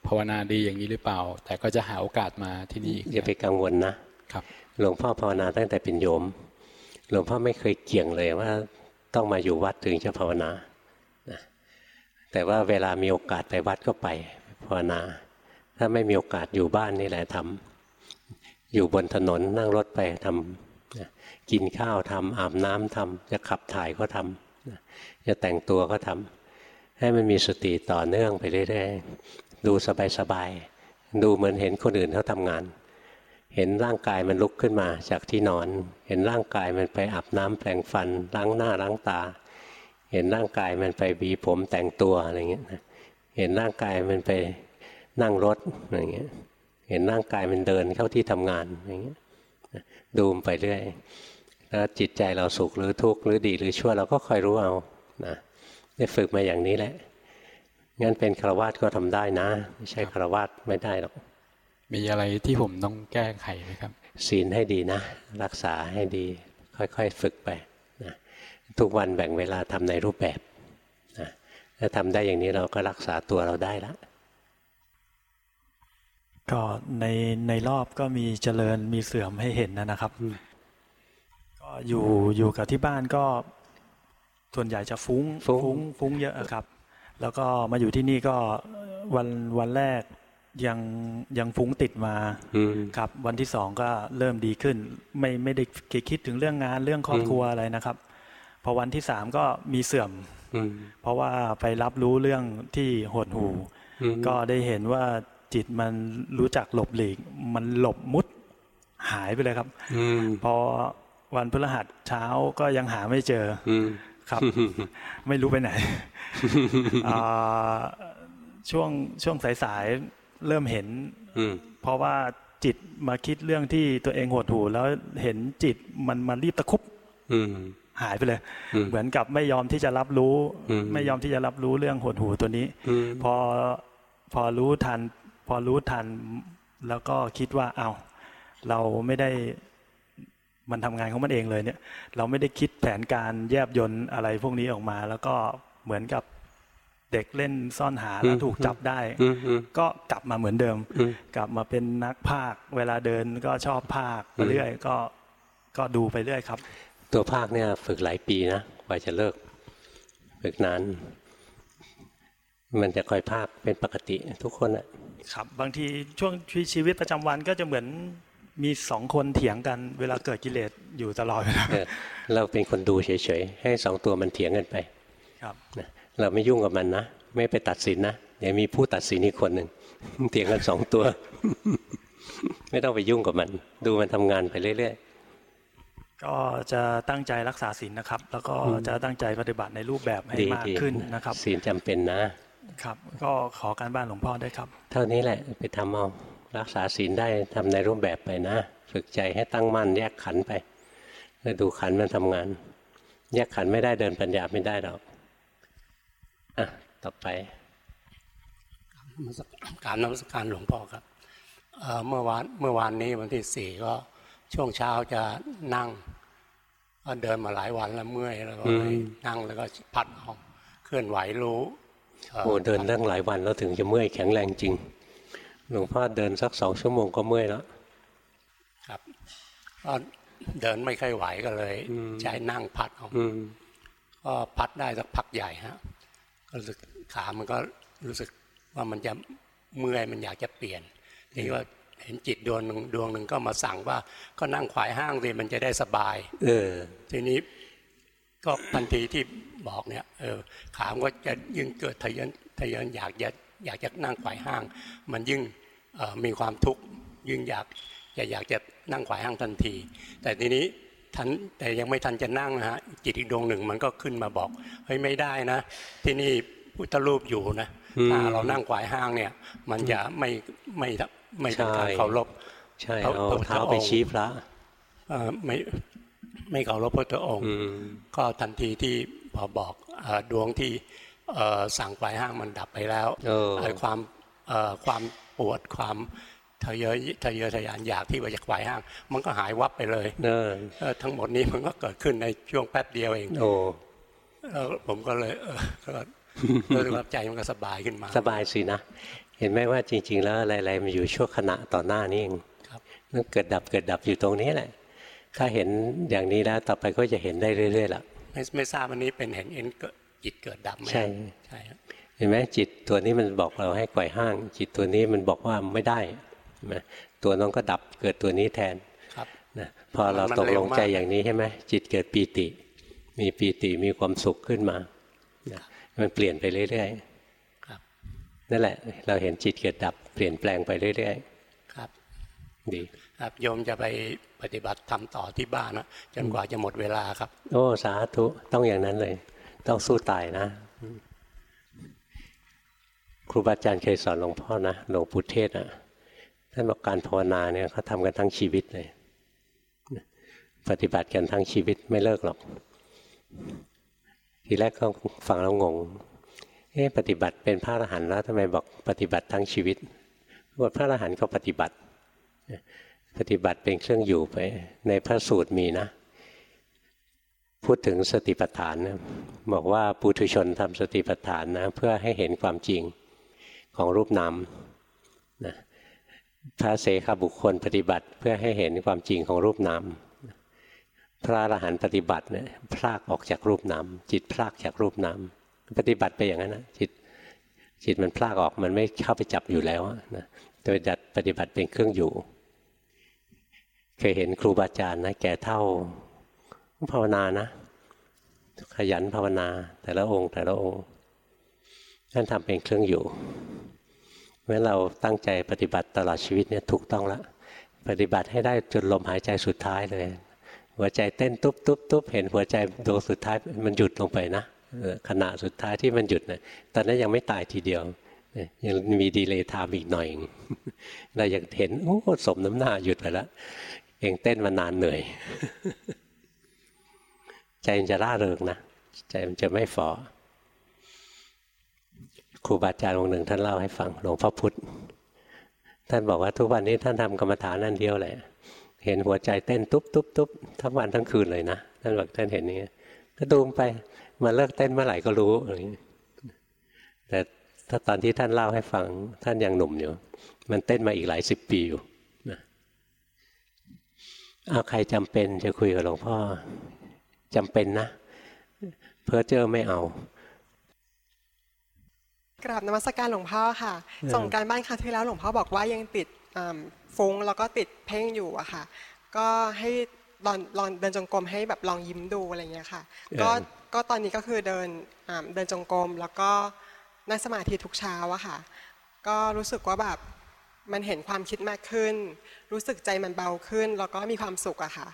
ภาวนาดีอย่างนี้หรือเปล่า แต่ก็จะหาโอกาสมาที่นี่อีกอย่าไปกังวลนะครับหลวงพ่อภาวนาตั้งแต่เป็นโยม หลวงพ่อไม่เคยเกี่ยงเลยว่าต้องมาอยู่วัดถึงจะภาวนานะแต่ว่าเวลามีโอกาสไปวัดก็ไปภาวนา ถ้าไม่มีโอกาสอยู่บ้านนี่แหละทำ อยู่บนถนนนั่งรถไปทำกินข้าวทำอาบน้ำทำจะขับถ่ายก็ทำจะแต่งตัวก็ทำให้มันมีสติต่อเนื่องไปเรื่อยๆดูสบายๆดูเหมือนเห็นคนอื่นเขาทำงาน เห็นร่างกายมันลุกขึ้นมาจากที่นอน เห็นร่างกายมันไปอาบน้ำแปรงฟันล้างหน้าล้างตา เห็นร่างกายมันไปบีผมแต่งตัวอะไรเงี้ยเห็นร่างกายมันไปนั่งรถอะไรเงี้ย เห็นร่างกายมันเดินเข้าที่ทำงานอย่างเงี้ยนะดูมนไปเรื่อยแล้วจิตใจเราสุขหรือทุกข์หรือดีหรือชั่วเราก็คอยรู้เอานะได้ฝึกมาอย่างนี้แหละงั้นเป็นคารวาสก็ทำได้นะ ไม่ใช่คารวาสไม่ได้หรอกมีอะไรที่ผมต้องแก้ไขไหมครับ ศีลให้ดีนะ รักษาให้ดี ค่อยๆฝึกไปนะทุกวันแบ่งเวลาทำในรูปแบบนะถ้าทำได้อย่างนี้เราก็รักษาตัวเราได้ละ ก็ในในรอบก็มีเจริญมีเสื่อมให้เห็นนะนะครับ ก็อยู่อยู่กับที่บ้านก็ส่วนใหญ่จะฟุ้งฟุ้งฟุ้งฟุ้งเยอะครับ แล้วก็มาอยู่ที่นี่ก็วันวันแรกยังยังฟุ้งติดมาอืมครับ วันที่สองก็เริ่มดีขึ้น ไม่ไม่ได้คิดถึงเรื่องงานเรื่องครอบครัวอะไรนะครับ พอวันที่สามก็มีเสื่อมอืมเพราะว่าไปรับรู้เรื่องที่หดหูอืมก็ได้เห็นว่า จิตมันรู้จักหลบหลีก มันหลบมุดหายไปเลยครับอืมพอวันพฤหัสเช้าก็ยังหาไม่เจออืมครับ ไม่รู้ไปไหนอ่าช่วงช่วงสายๆเริ่มเห็นอืมเพราะว่าจิตมาคิดเรื่องที่ตัวเองหดหูแล้วเห็นจิตมันมารีบตะครุบอืมหายไปเลยอืมเหมือนกับไม่ยอมที่จะรับรู้อืมไม่ยอมที่จะรับรู้เรื่องหดหูตัวนี้อืมพอพอรู้ทัน พอรู้ทันแล้วก็คิดว่าเอาเราไม่ได้มันทำงานของมันเองเลยเนี่ย เราไม่ได้คิดแผนการแยบยนต์อะไรพวกนี้ออกมา แล้วก็เหมือนกับเด็กเล่นซ่อนหาแล้วถูกจับได้อืมอืมก็กลับมาเหมือนเดิมอืมกลับมาเป็นนักภาค เวลาเดินก็ชอบภาคไปเรื่อยก็ก็ดูไปเรื่อยครับ ตัวภาคเนี่ยฝึกหลายปีนะกว่าว่าจะเลิกฝึกนานมันจะคอยภาคเป็นปกติทุกคนอะ ครับ บางทีช่วงชีวิตประจำวันก็จะเหมือนมีสองคนเถียงกันเวลาเกิดกิเลสอยู่ตลอดเวลาเออเราเป็นคนดูเฉยๆ ให้สองตัวมันเถียงกันไป ครับนะเราไม่ยุ่งกับมันนะ ไม่ไปตัดสินนะเดี๋ยวมีผู้ตัดสินอีกคนหนึ่งเถียงกันสองตัว ไม่ต้องไปยุ่งกับมัน ดูมันทำงานไปเรื่อยก็จะตั้งใจรักษาศีลนะครับ แล้วก็จะตั้งใจปฏิบัติในรูปแบบให้ๆดีมากดีขึ้นนะครับศีลจำเป็นนะ ครับ ก็ขอการบ้านหลวงพ่อได้วยครับ เท่านี้แหละไปทำเอารักษาศีลได้ทำในรูปแบบไปนะ ฝึกใจให้ตั้งมั่นแยกขันธ์ไปแล้วดูขันธ์มันทำงาน แยกขันธ์ไม่ได้เดินปัญญาไม่ได้หรอกอะต่อไปนมัสการนมัสการหลวงพ่อครับเอ่อเมื่อวานเมื่อวานนี้วันที่สี่ก็ช่วงเช้าจะนั่งก็เดินมาหลายวันแล้วเมื่อยแล้วก็เลยนั่งแล้วก็พัดออกเคลื่อนไหวรู้เอ่อ โอ้เดินตั้งหลายวันแล้วถึงจะเมื่อยแข็งแรงจริง หลวงพ่อเดินสักสองชั่วโมงก็เมื่อยแล้วครับก็เดินไม่ค่อยไหวก็เลยอืมใช้นั่งพัดเอาอืมก็พัดได้สักพักใหญ่ฮะก็รู้สึกขามันก็รู้สึกว่ามันจะเมื่อยมันอยากจะเปลี่ยนนี่ก็เห็นจิตดวงหนึ่งดวงหนึ่งก็มาสั่งว่าก็นั่งขวายห้างสิมันจะได้สบาย เออ ทีนี้ ก็ทันทีที่บอกเนี่ยเออขามนก็จะยิ่งเกิดทะเยอนทะเยอนอยากจะอยากจะนั่งขวายห้าง มันยิ่งเอ่อมีความทุกข์ยิ่งอยากจะอยากจะนั่งขวายห้างทันที แต่ทีนี้ทันแต่ยังไม่ทันจะนั่งนะฮะจิตอีกดวงหนึ่งมันก็ขึ้นมาบอกเฮ้ยไม่ได้นะ ที่นี่พุทธรูปอยู่นะอืมถ้าเรานั่งขวายห้างเนี่ย มันจะไม่ไม่ไม่เป็นการใช่เคารพใช่พระเอาพระพุทธเท้าไปองค์ชี้พระเอ่อไม่ ไม่เคารพพระองค์อืมก็ทันทีที่พอบอกเออดวงที่เอ่อสั่งปลายห้างมันดับไปแล้วเออไอ้ความเอ่อความปวดความทะเยอทะเยอทะยานอยากที่ว่าจะปลายห้าง มันก็หายวับไปเลยเออเอ่อทั้งหมดนี้มันก็เกิดขึ้นในช่วงแป๊บเดียวเองโอ้แล้วผมก็เลยเออก็รู้สึกว่าใจมันก็สบายขึ้นมา สบายสินะ เห็นไหมว่าจริง ๆ แล้วอะไรๆมันอยู่ชั่วขณะต่อหน้านี่เองครับมันเกิดดับเกิดดับอยู่ตรงนี้แหละ ถ้าเห็นอย่างนี้แล้วต่อไปก็จะเห็นได้เรื่อยๆล่ะไม่ไม่ทราบวันนี้เป็นเห็นเอ็นเกิดจิตเกิดดับไหมใช่ใช่ครับเห็นไหมจิตตัวนี้มันบอกเราให้ปล่อยห้าง จิตตัวนี้มันบอกว่าไม่ได้เห็นไหมตัวน้องก็ดับเกิดตัวนี้แทนครับนะพอเรามันตกลงเร็วมากใจอย่างนี้ใช่ไหมจิตเกิดปีติ มีปีติมีความสุขขึ้นมานะมันเปลี่ยนไปเรื่อยครับๆนั่นแหละ เราเห็นจิตเกิดดับเปลี่ยนแปลงไปเรื่อยครับๆดีครับโยมจะไป ปฏิบัติทำต่อที่บ้านนะจนกว่าจะหมดเวลาครับ โอ้สาธุต้องอย่างนั้นเลย ต้องสู้ตายนะครูบาอาจารย์เคยสอนหลวงพ่อนะหลวงปู่เทศอะท่านบอกการภาวนาเนี่ยเขาทำกันทั้งชีวิตเลย ปฏิบัติกันทั้งชีวิตไม่เลิกหรอก ทีแรกก็ฟังแล้วงงเอ๊ปฏิบัติเป็นพระอรหันต์แล้วทำไมบอกปฏิบัติทั้งชีวิตบทพระอรหันต์ก็ปฏิบัติ ปฏิบัติเป็นเครื่องอยู่ไป ในพระสูตรมีนะ พูดถึงสติปัฏฐานนะบอกว่าปุถุชนทำสติปัฏฐานนะ เพื่อให้เห็นความจริงของรูปนามนะพระเสขบุคคลปฏิบัติเพื่อให้เห็นความจริงของรูปนามพระอรหันต์ปฏิบัติเนี่ยพลากออกจากรูปนามจิตพลากจากรูปนามปฏิบัติไปอย่างนั้นนะจิตจิตมันพลากออกมันไม่เข้าไปจับอยู่แล้วนะโดยดัดปฏิบัติเป็นเครื่องอยู่ เคยเห็นครูบาอาจารย์นะแก่เท่าภาวนานะ ขยันภาวนาแต่ละองค์ แต่ละองค์ท่านทำเป็นเครื่องอยู่เมื่อเราตั้งใจปฏิบัติตลอดชีวิตเนี่ยถูกต้องแล้วปฏิบัติให้ได้จนลมหายใจสุดท้ายเลย หัวใจเต้นตุ๊บตุ๊บตุ๊บเห็นหัวใจดวงสุดท้ายมันหยุดลงไปนะขณะสุดท้ายที่มันหยุดนะตอนนั้นยังไม่ตายทีเดียวยังมี delay time อีกหน่อยเราอยากเห็นโอ้สมน้ำหน้าหยุดไปแล้ว เองเต้นมานานเหนื่อย ใจมันจะร่าเริงนะ ใจมันจะไม่ฝ่อครูบาอาจารย์องค์หนึ่งท่านเล่าให้ฟังหลวงพ่อพุธท่านบอกว่าทุกวันนี้ท่านทำกรรมฐานนั่นเดียวแหละ เห็นหัวใจเต้นตุ๊บตุ๊บตุ๊บทั้งวันทั้งคืนเลยนะท่านบอกท่านเห็นนี้ก็ดูมไปมาเลิกเต้นเมื่อไหร่ก็รู้อะไรอย่างนี้แต่ถ้าตอนที่ท่านเล่าให้ฟังท่านยังหนุ่มอยู่ มันเต้นมาอีกหลายสิบปีอยู่ เอาใครจำเป็นจะคุยกับหลวงพ่อจำเป็นนะ เพ้อเจ้อไม่เอา กราบนมัสการหลวงพ่อค่ะ ส่งการบ้านครั้งที่แล้วหลวงพ่อบอกว่ายังติดอ่าฟุ้งแล้วก็ติดเพ่งอยู่อะค่ะ ก็ให้ลองลองเดินจงกรมให้แบบลองยิ้มดูอะไรเงี้ยค่ะ ก็เออก็ตอนนี้ก็คือเดินอ่าเดินจงกรมแล้วก็นั่งสมาธิทุกเช้าอะค่ะ ก็รู้สึกว่าแบบมันเห็นความคิดมากขึ้น รู้สึกใจมันเบาขึ้น แล้วก็มีความสุขอะค่ะ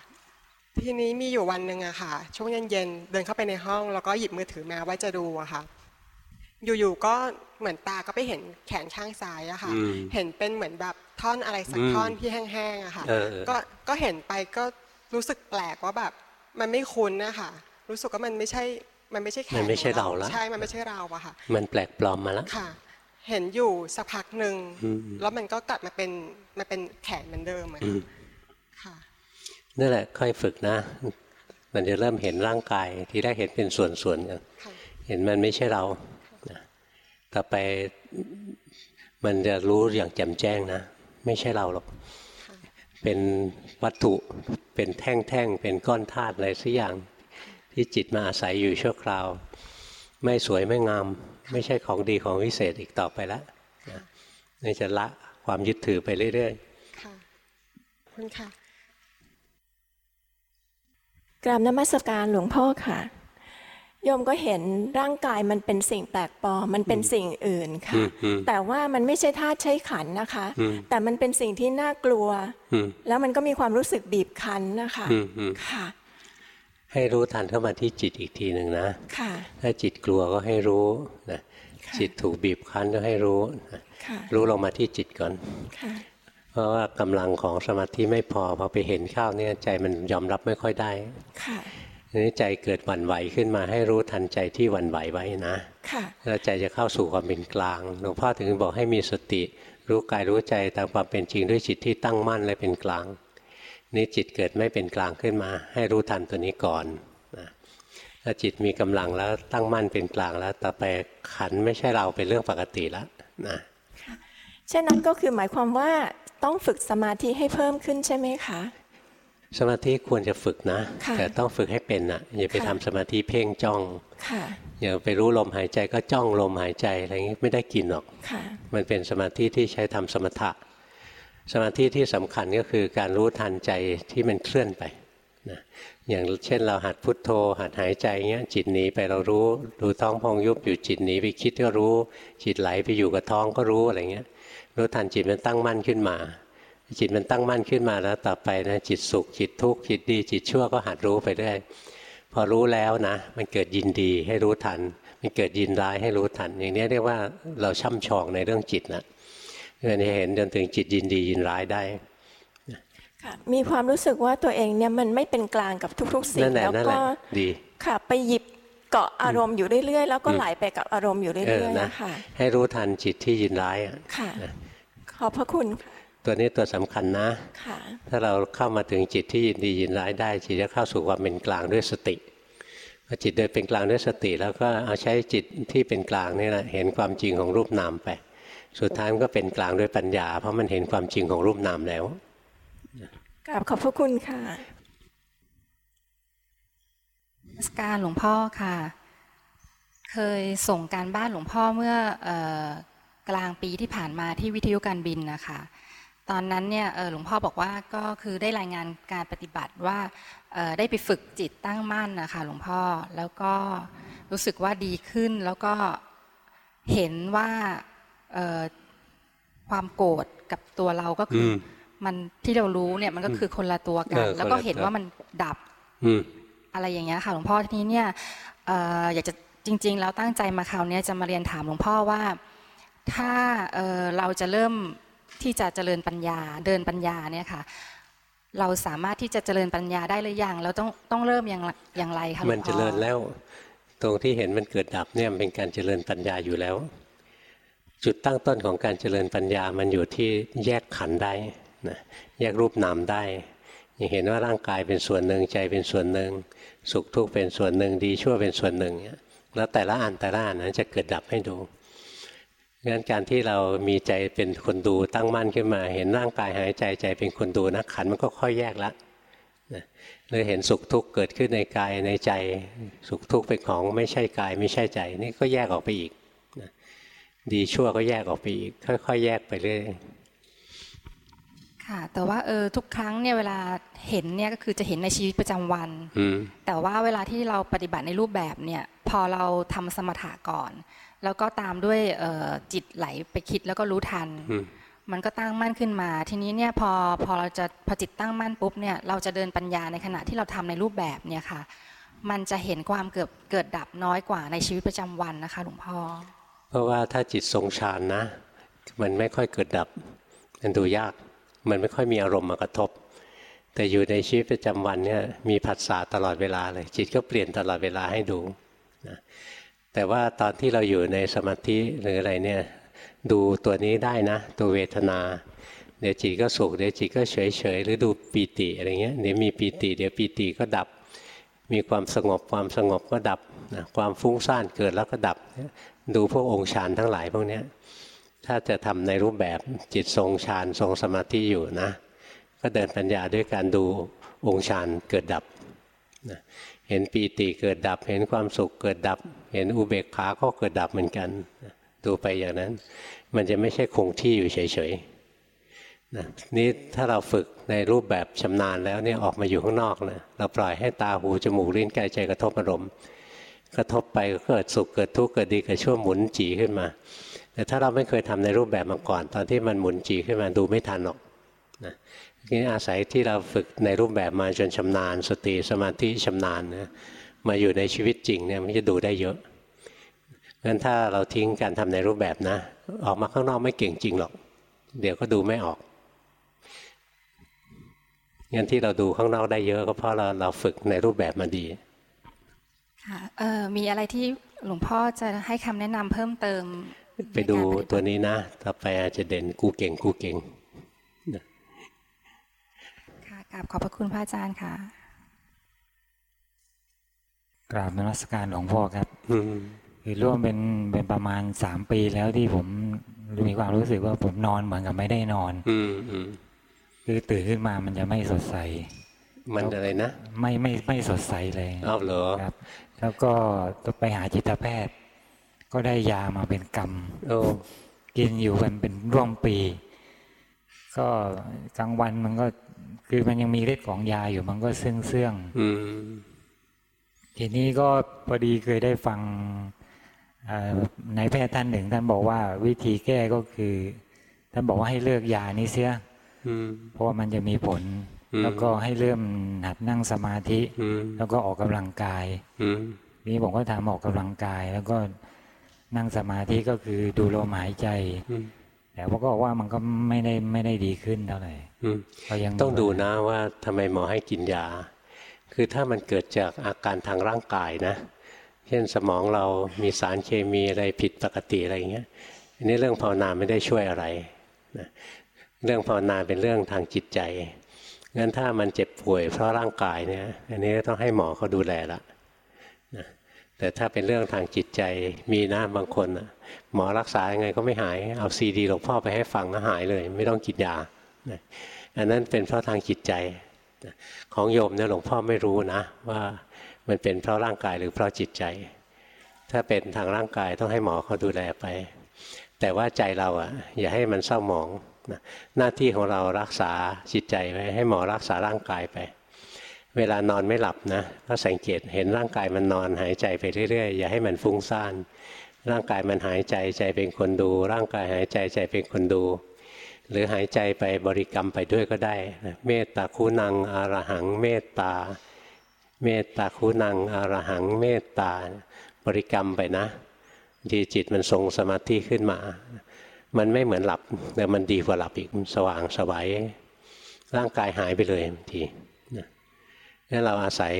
ทีนี้มีอยู่วันหนึ่งอะค่ะ ช่วงเย็นๆเดินเข้าไปในห้อง แล้วก็หยิบมือถือมาไว้จะดูอะค่ะ อยู่ๆก็เหมือนตาก็ไปเห็นแขนข้างซ้ายอะค่ะอืมเห็นเป็นเหมือนแบบท่อนอะไรสักอืมท่อนที่แห้งๆอะค่ะเออก็ก็เห็นไปก็รู้สึกแปลกว่าแบบมันไม่คุ้นนะคะรู้สึกว่ามันไม่ใช่มันไม่ใช่แขนมันไม่ใช่ของเราละใช่ มันไม่ใช่เราอะค่ะ มันแปลกปลอมมาแล้วค่ะ เห็นอยู่สักพักหนึ่งอืมแล้วมันก็กลับมาเป็น มาเป็นแขนเหมือนเดิมอะอืมค่ะนั่นแหละค่อยฝึกนะ มันจะเริ่มเห็นร่างกายทีแรกเห็นเป็นส่วนๆกันค่ะเห็นมันไม่ใช่เรานะต่อไปมันจะรู้อย่างแจ่มแจ้งนะ ไม่ใช่เราหรอกเป็นวัตถุเป็นแท่งๆ เป็นก้อนธาตุอะไรสักอย่าง ที่จิตมาอาศัยอยู่ชั่วคราว ไม่สวยไม่งาม ไม่ใช่ของดีของวิเศษอีกต่อไปแล้วนะนี่จะละ ความยึดถือไปเรื่อยค่ะขอบคุณค่ะ กราบนมัสการหลวงพ่อค่ะโยมก็เห็นร่างกายมันเป็นสิ่งแปลกปลอมมันเป็นสิ่งอื่นๆค่ะอืมอืมแต่ว่ามันไม่ใช่ธาตุใช้ขันธ์นะคะอืมแต่มันเป็นสิ่งที่น่ากลัวอืมแล้วมันก็มีความรู้สึกบีบคั้นนะคะอืมอืมค่ะ ให้รู้ทันเข้ามาที่จิตอีกทีหนึ่งนะค่ะถ้าจิตกลัวก็ให้รู้นะค่ะ จิตถูกบีบคั้นก็ให้รู้นะค่ะรู้ลงมาที่จิตก่อนค่ะเพราะว่ากำลังของสมาธิไม่พอพอไปเห็นข้าวเนี่ยใจมันยอมรับไม่ค่อยได้ค่ะทีนี้ใจเกิดหวั่นไหวขึ้นมาให้รู้ทันใจที่หวั่นไหวไว้นะค่ะแล้วใจจะเข้าสู่ความเป็นกลางหลวงพ่อถึงบอกให้มีสติ รู้กายรู้ใจตามความเป็นจริงด้วยจิตที่ตั้งมั่นและเป็นกลาง นี่จิตเกิดไม่เป็นกลางขึ้นมา ให้รู้ทันตัวนี้ก่อนนะ ถ้าจิตมีกำลังแล้วตั้งมั่นเป็นกลางแล้ว ต่อไปขันธ์ไม่ใช่เราเป็นเรื่องปกติแล้วนะเช่นนั้นก็คือหมายความว่าต้องฝึกสมาธิให้เพิ่มขึ้นใช่ไหมคะ สมาธิควรจะฝึกนะค่ะแต่ต้องฝึกให้เป็นนะอย่าไปค่ะทำสมาธิเพ่งจ้องค่ะอย่าไปรู้ลมหายใจก็จ้องลมหายใจอะไรอย่างนี้ไม่ได้กินหรอกค่ะมันเป็นสมาธิที่ใช้ทำสมถะ สมาธิที่สำคัญก็คือการรู้ทันใจที่มันเคลื่อนไปนะ อย่างเช่นเราหัดพุทโธ หัดหายใจเงี้ยจิตหนีไปเรารู้ดูท้องพองยุบอยู่จิตหนีไปคิดก็รู้ จิตไหลไปอยู่กับท้องก็รู้อะไรเงี้ยรู้ทันจิตมันตั้งมั่นขึ้นมา จิตมันตั้งมั่นขึ้นมาแล้วต่อไปนะจิตสุขจิตทุกข์จิตดี จิตชั่วก็หัดรู้ไปเรื่อยพอรู้แล้วนะ มันเกิดยินดีให้รู้ทัน มันเกิดยินร้ายให้รู้ทัน อย่างนี้เรียกว่าเราช่ำชองในเรื่องจิตนะเราจะเห็นจนถึงจิตยินดียินร้ายได้ ค่ะมีความรู้สึกว่าตัวเองเนี่ยมันไม่เป็นกลางกับทุกๆสิ่งนั่นแหละแล้วนั่นแหก็ละดีค่ะ ไปหยิบเกาะอารมณ์อยู่เรื่อยๆ แล้วก็ไหลไปกับอารมณ์อยู่เอเรื่ออยนะๆค่ะให้รู้ทันจิตที่ยินร้ายอะค่ะ ขอบพระคุณค่ะตัวนี้ตัวสำคัญนะค่ะถ้าเราเข้ามาถึงจิตที่ยินดียินร้ายได้จิตจะเข้าสู่ความเป็นกลางด้วยสติพอจิตเดินเป็นกลางด้วยสติ แล้วก็เอาใช้จิตที่เป็นกลางนี่แหละเห็นความจริงของรูปนามไป สุดท้ายมันก็เป็นกลางด้วยปัญญา เพราะมันเห็นความจริงของรูปนามแล้ว กราบขอบพระคุณค่ะนมัสการหลวงพ่อค่ะ เคยส่งการบ้านหลวงพ่อเมื่อเออกลางปีที่ผ่านมาที่วิทยุการบินนะคะตอนนั้นเนี่ยเอ่อหลวงพ่อบอกว่าก็คือได้รายงานการปฏิบัติว่าเอ่อได้ไปฝึกจิตตั้งมั่นนะคะหลวงพ่อแล้วก็รู้สึกว่าดีขึ้นแล้วก็เห็นว่าเอ่อความโกรธกับตัวเราก็คืออ มมันที่เรารู้เนี่ยมันก็คือคนละตัวกัเอนอแล้วก็คนละเห็นตัวว่ามันดับอืมอะไรอย่างเงี้ยค่ะหลวงพ่อทีนี้เนี่ยเอ่ออยากจะจริง ๆ แล้วตั้งใจมาคราวเนี้ยจะมาเรียนถามหลวงพ่อว่าถ้าเอ่อเราจะเริ่มที่จะเจริญปัญญาเดินปัญญาเนี่ยค่ะ เราสามารถที่จะเจริญปัญญาได้หรือยังเราต้องต้องเริ่มอย่างไรอย่างไรคะหลวงพ่อมันเจริญแล้ว ตรงที่เห็นมันเกิดดับเนี่ยมันเป็นการเจริญปัญญาอยู่แล้ว จุดตั้งต้นของการเจริญปัญญามันอยู่ที่แยกขันธ์ได้ นะแยกรูปนามได้ย่างเห็นว่าร่างกายเป็นส่วนหนึ่งใจเป็นส่วนหนึ่ง สุขทุกข์เป็นส่วนหนึ่งดีชั่วเป็นส่วนหนึ่งเนี่ยแล้วแต่ละอันแต่ละอันนั้นจะเกิดดับให้ดูงั้นการที่เรามีใจเป็นคนดูตั้งมั่นขึ้นมา เห็นร่างกายหายใจใจเป็นคนดูนะขันมันก็ค่อยแยกละหรือเห็นสุขทุกข์เกิดขึ้นในกายในใจสุขทุกข์เป็นของไม่ใช่กายไม่ใช่ใจนี่ก็แยกออกไปอีกดีชั่วก็แยกออกไปอีก ค่อยๆ แยกไปเรื่อย ค่ะ แต่ว่าเออทุกครั้งเนี่ยเวลาเห็นเนี่ยก็คือจะเห็นในชีวิตประจำวัน แต่ว่าเวลาที่เราปฏิบัติในรูปแบบเนี่ยพอเราทำสมถะก่อน แล้วก็ตามด้วยจิตไหลไปคิดแล้วก็รู้ทัน มันก็ตั้งมั่นขึ้นมา ทีนี้เนี่ยพอพอเราจะพอจิตตั้งมั่นปุ๊บเนี่ยเราจะเดินปัญญาในขณะที่เราทำในรูปแบบเนี่ยค่ะ มันจะเห็นความเกิดเกิดดับน้อยกว่าในชีวิตประจำวันนะคะหลวงพ่อ เพราะว่าถ้าจิตทรงฌานนะ มันไม่ค่อยเกิดดับมันดูยาก มันไม่ค่อยมีอารมณ์มากระทบ แต่อยู่ในชีวิตประจำวันเนี่ยมีผัสสะตลอดเวลาเลย จิตก็เปลี่ยนตลอดเวลาให้ดูนะแต่ว่าตอนที่เราอยู่ในสมาธิหรืออะไรเนี่ยดูตัวนี้ได้นะ ตัวเวทนาเดี๋ยวจิตก็สุขเดี๋ยวจิตก็เฉยเฉยหรือดูปีติอะไรเงี้ยเดี๋ยวมีปีติ เดี๋ยวปีติก็ดับ มีความสงบความสงบก็ดับนะความฟุ้งซ่านเกิดแล้วก็ดับ ดูพวกองค์ฌานทั้งหลายพวกนี้ ถ้าจะทำในรูปแบบจิตทรงฌานทรงสมาธิอยู่นะ ก็เดินปัญญาด้วยการดูองค์ฌานเกิดดับนะเห็นปีติเกิดดับ เห็นความสุขเกิดดับ เห็นอุเบกขาก็เกิดดับเหมือนกัน ดูไปอย่างนั้น มันจะไม่ใช่คงที่อยู่เฉยๆนะนี่ถ้าเราฝึกในรูปแบบชำนาญแล้วเนี่ยออกมาอยู่ข้างนอกนะเราปล่อยให้ตาหูจมูกลิ้นกายใจกระทบอารมณ์กระทบไปก็เกิดสุขเกิดทุกข์เกิดดีเกิดชั่วหมุนจีขึ้นมา แต่ถ้าเราไม่เคยทำในรูปแบบมาก่อน ตอนที่มันหมุนจีขึ้นมาดูไม่ทันหรอกนะนี่อาศัยที่เราฝึกในรูปแบบมาจนชำนาญ สติสมาธิชำนาญนะมาอยู่ในชีวิตจริงเนี่ยมันจะดูได้เยอะงั้นถ้าเราทิ้งการทำในรูปแบบนะ ออกมาข้างนอกไม่เก่งจริงหรอก เดี๋ยวก็ดูไม่ออกงั้นที่เราดูข้างนอกได้เยอะก็เพราะเราเราฝึกในรูปแบบมาดีค่ะมีอะไรที่หลวงพ่อจะให้คำแนะนำเพิ่มเติม ไปดูตัวนี้นะ ต่อไปอาจจะเด่นกูเก่งกูเก่งค่ะกราบขอบพระคุณพระอาจารย์ค่ะ กราบนมัสการหลวงพ่อครับคือร่วมเป็นเป็นประมาณสามปีแล้วที่ผมมีความรู้สึกว่าผมนอนเหมือนกับไม่ได้นอน อืคือตื่นขึ้นมามันจะไม่สดใส มันอะไรนะ ไม่ไม่ไม่สดใสเลยอ้าวเหรอครับ แล้วก็ต้องไปหาจิตแพทย์ ก็ได้ยามาเป็นกรรมกินอยู่กันเป็นร่วมปี ก็กลางวันมันก็คือมันยังมีฤทธิ์ของยาอยู่มันก็เสื่องเสื่องทีนี้ก็พอดีเคยได้ฟังนายแพทย์ท่านหนึ่ง ท่านบอกว่าวิธีแก้ก็คือ ท่านบอกว่าให้เลิกยานี้เสียเพราะว่ามันจะมีผล แล้วก็ให้เริ่มหัดนั่งสมาธิ แล้วก็ออกกำลังกายนี่ผมก็ทำออกกำลังกาย แล้วก็ นั่งสมาธิก็คือดูลมหายใจแต่ว่าก็ว่ามันก็ไม่ได้ไม่ได้ดีขึ้นเท่าไหร่ก็ยังต้องดูนะว่าทำไมหมอให้กินยา คือถ้ามันเกิดจากอาการทางร่างกายนะ เช่นสมองเรามีสารเคมีอะไรผิดปกติอะไรอย่างเงี้ยอันนี้เรื่องภาวนาไม่ได้ช่วยอะไรนะเรื่องภาวนาเป็นเรื่องทางจิตใจงั้นถ้ามันเจ็บป่วยเพราะร่างกายเนี่ย อันนี้ต้องให้หมอเขาดูแลละนะ แต่ถ้าเป็นเรื่องทางจิตใจมีนะบางคนหมอรักษายังไงก็ไม่หาย เอาซีดีหลวงพ่อไปให้ฟังก็หายเลย ไม่ต้องกินยาอันนั้นเป็นเพราะทางจิตใจของโยมเนี่ยหลวงพ่อไม่รู้นะ ว่ามันเป็นเพราะร่างกายหรือเพราะจิตใจ ถ้าเป็นทางร่างกายต้องให้หมอเขาดูแลไป แต่ว่าใจเราอะ อย่าให้มันเศร้าหมองหน้าที่ของเรารักษาจิตใจไว้ให้หมอรักษาร่างกายไป เวลานอนไม่หลับนะก็สังเกตเห็นร่างกายมันนอนหายใจไปเรื่อยๆ อย่าให้มันฟุ้งซ่าน ร่างกายมันหายใจใจเป็นคนดู ร่างกายหายใจใจเป็นคนดู หรือหายใจไปบริกรรมไปด้วยก็ได้ เมตตาคูนังอารหัง เมตตา เมตตาคุณังอรหัง เมตตา บริกรรมไปนะ ดีจิตมันทรงสมาธิขึ้นมา มันไม่เหมือนหลับแต่มันดีกว่าหลับอีกสว่างสบายร่างกายหายไปเลยบางที นี่เราอาศัย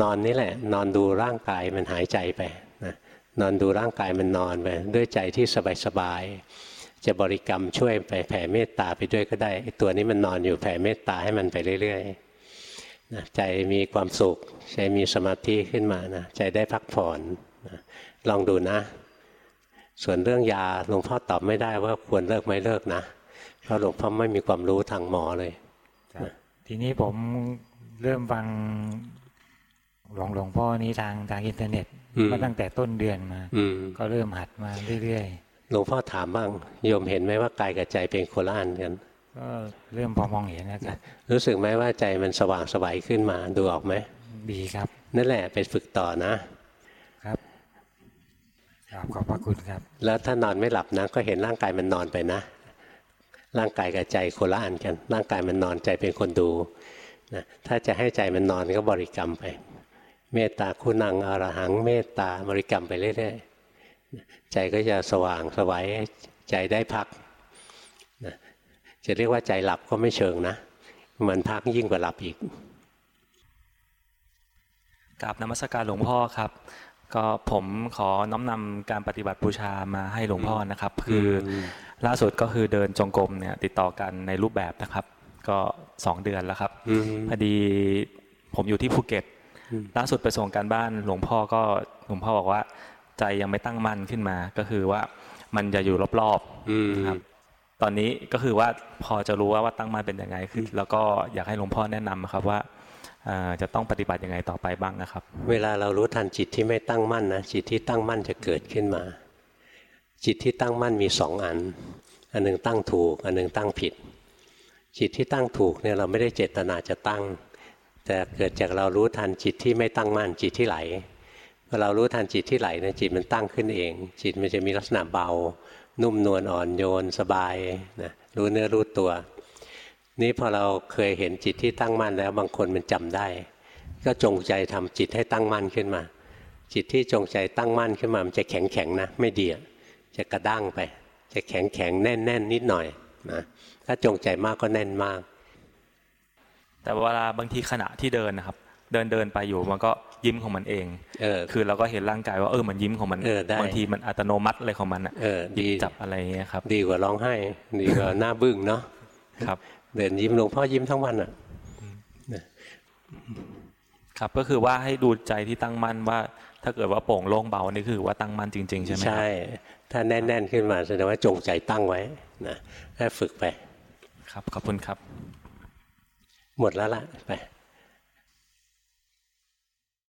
นอนนี่แหละ นอนดูร่างกายมันหายใจไปนะนอนดูร่างกายมันนอนไปด้วยใจที่สบายๆจะบริกรรมช่วยไปแผ่เมตตาไปด้วยก็ได้ตัวนี้มันนอนอยู่แผ่เมตตาให้มันไปเรื่อยๆนะใจมีความสุข ใจมีสมาธิขึ้นมานะใจได้พักผ่อนนะลองดูนะ ส่วนเรื่องยาหลวงพ่อตอบไม่ได้ว่าควรเลิกไม่เลิกนะเพราะหลวงพ่อไม่มีความรู้ทางหมอเลย ททีนี้ผมเริ่มฟังหลวงหลวงพ่อนี้ทางทางอินเทอร์เน็ตมาตั้งแต่ต้นเดือนมาก็เริ่มหัดมาเรื่อยๆหลวงพ่อถามบ้างโยมเห็นไหมว่ากายกับใจเป็นโคละอันกันก็เริ่มพอมองเห็นนะครับรู้สึกไหมว่าใจมันสว่างสบายขึ้นมาดูออกไหมดีครับ นั่นแหละไปฝึกต่อนะครับขอบพระคุณครับ แล้วถ้านอนไม่หลับนะก็เห็นร่างกายมันนอนไปนะ ร่างกายกับใจโคละอันกัน ร่างกายมันนอนใจเป็นคนดูนะถ้าจะให้ใจมันนอนก็บริกรรมไป เมตตาคุณังอรหัง เมตตาบริกรรมไปเรื่อยๆใจก็จะสว่างสวัยใจได้พักนะจะเรียกว่าใจหลับก็ไม่เชิงนะ มันพักยิ่งกว่าหลับอีกกราบนมัสการหลวงพ่อครับ ก็ผมขอน้อมนำการปฏิบัติบูชามาให้หลวงพ่อนะครับ คือล่าสุดก็คือเดินจงกรมเนี่ยติดต่อกันในรูปแบบนะครับ ก็สองเดือนแล้วครับพอดีผมอยู่ที่ภูเก็ตล่าสุดไปส่งการบ้านหลวงพ่อก็หลวงพ่อบอกว่า ใจยังไม่ตั้งมั่นขึ้นมา ก็คือว่ามันจะอยู่รอบๆครับ ตอนนี้ก็คือว่าพอจะรู้ว่าว่าตั้งมั่นเป็นยังไงคือแล้วก็อยากให้หลวงพ่อแนะนำครับว่า จะต้องปฏิบัติยังไงต่อไปบ้างนะครับ เวลาเรารู้ทันจิตที่ไม่ตั้งมั่นนะจิตที่ตั้งมั่นจะเกิดขึ้นมา จิตที่ตั้งมั่นมีสองอัน อันหนึ่งตั้งถูก อันหนึ่งตั้งผิด จิตที่ตั้งถูกเนี่ยเราไม่ได้เจตนาจะตั้ง แต่เกิดจากเรารู้ทันจิตที่ไม่ตั้งมั่นจิตที่ไหลพอเรารู้ทันจิตที่ไหลนะจิตมันตั้งขึ้นเอง จิตมันจะมีลักษณะเบา นุ่มนวลอ่อนโยนสบายนะรู้เนื้อรู้ตัว นี่พอเราเคยเห็นจิตที่ตั้งมั่นแล้วบางคนมันจำได้ ก็จงใจทำจิตให้ตั้งมั่นขึ้นมา จิตที่จงใจตั้งมั่นขึ้นมามันจะแข็งแข็งนะไม่ดีจะกระด้างไป จะแข็งแข็งแน่นแน่นนิดหน่อยนะถ้าจงใจมากก็แน่นมาก แต่เวลาบางทีขณะที่เดินนะครับ เดินเดินไปอยู่มันก็ยิ้มของมันเองเออคือเราก็เห็นร่างกายว่าเออมันยิ้มของมันบางทีมันอัตโนมัติอะไรของมันอะดีจับอะไรเงี้ยครับ ดีกว่าร้องไห้ ดีกว่าหน้าบึ้งเนาะครับ เดินยิ้มหลวงพ่อยิ้มทั้งวันอะครับก็คือว่าให้ดูใจที่ตั้งมั่นว่า ถ้าเกิดว่าโป่งโล่งเบานี่คือว่าตั้งมั่นจริง ๆ ใช่ไหมใช่ ถ้าแน่น ๆ ขึ้นมาแสดงว่าจงใจตั้งไว้นะให้ฝึกไป ครับขอบคุณครับ หมดแล้วล่ะไป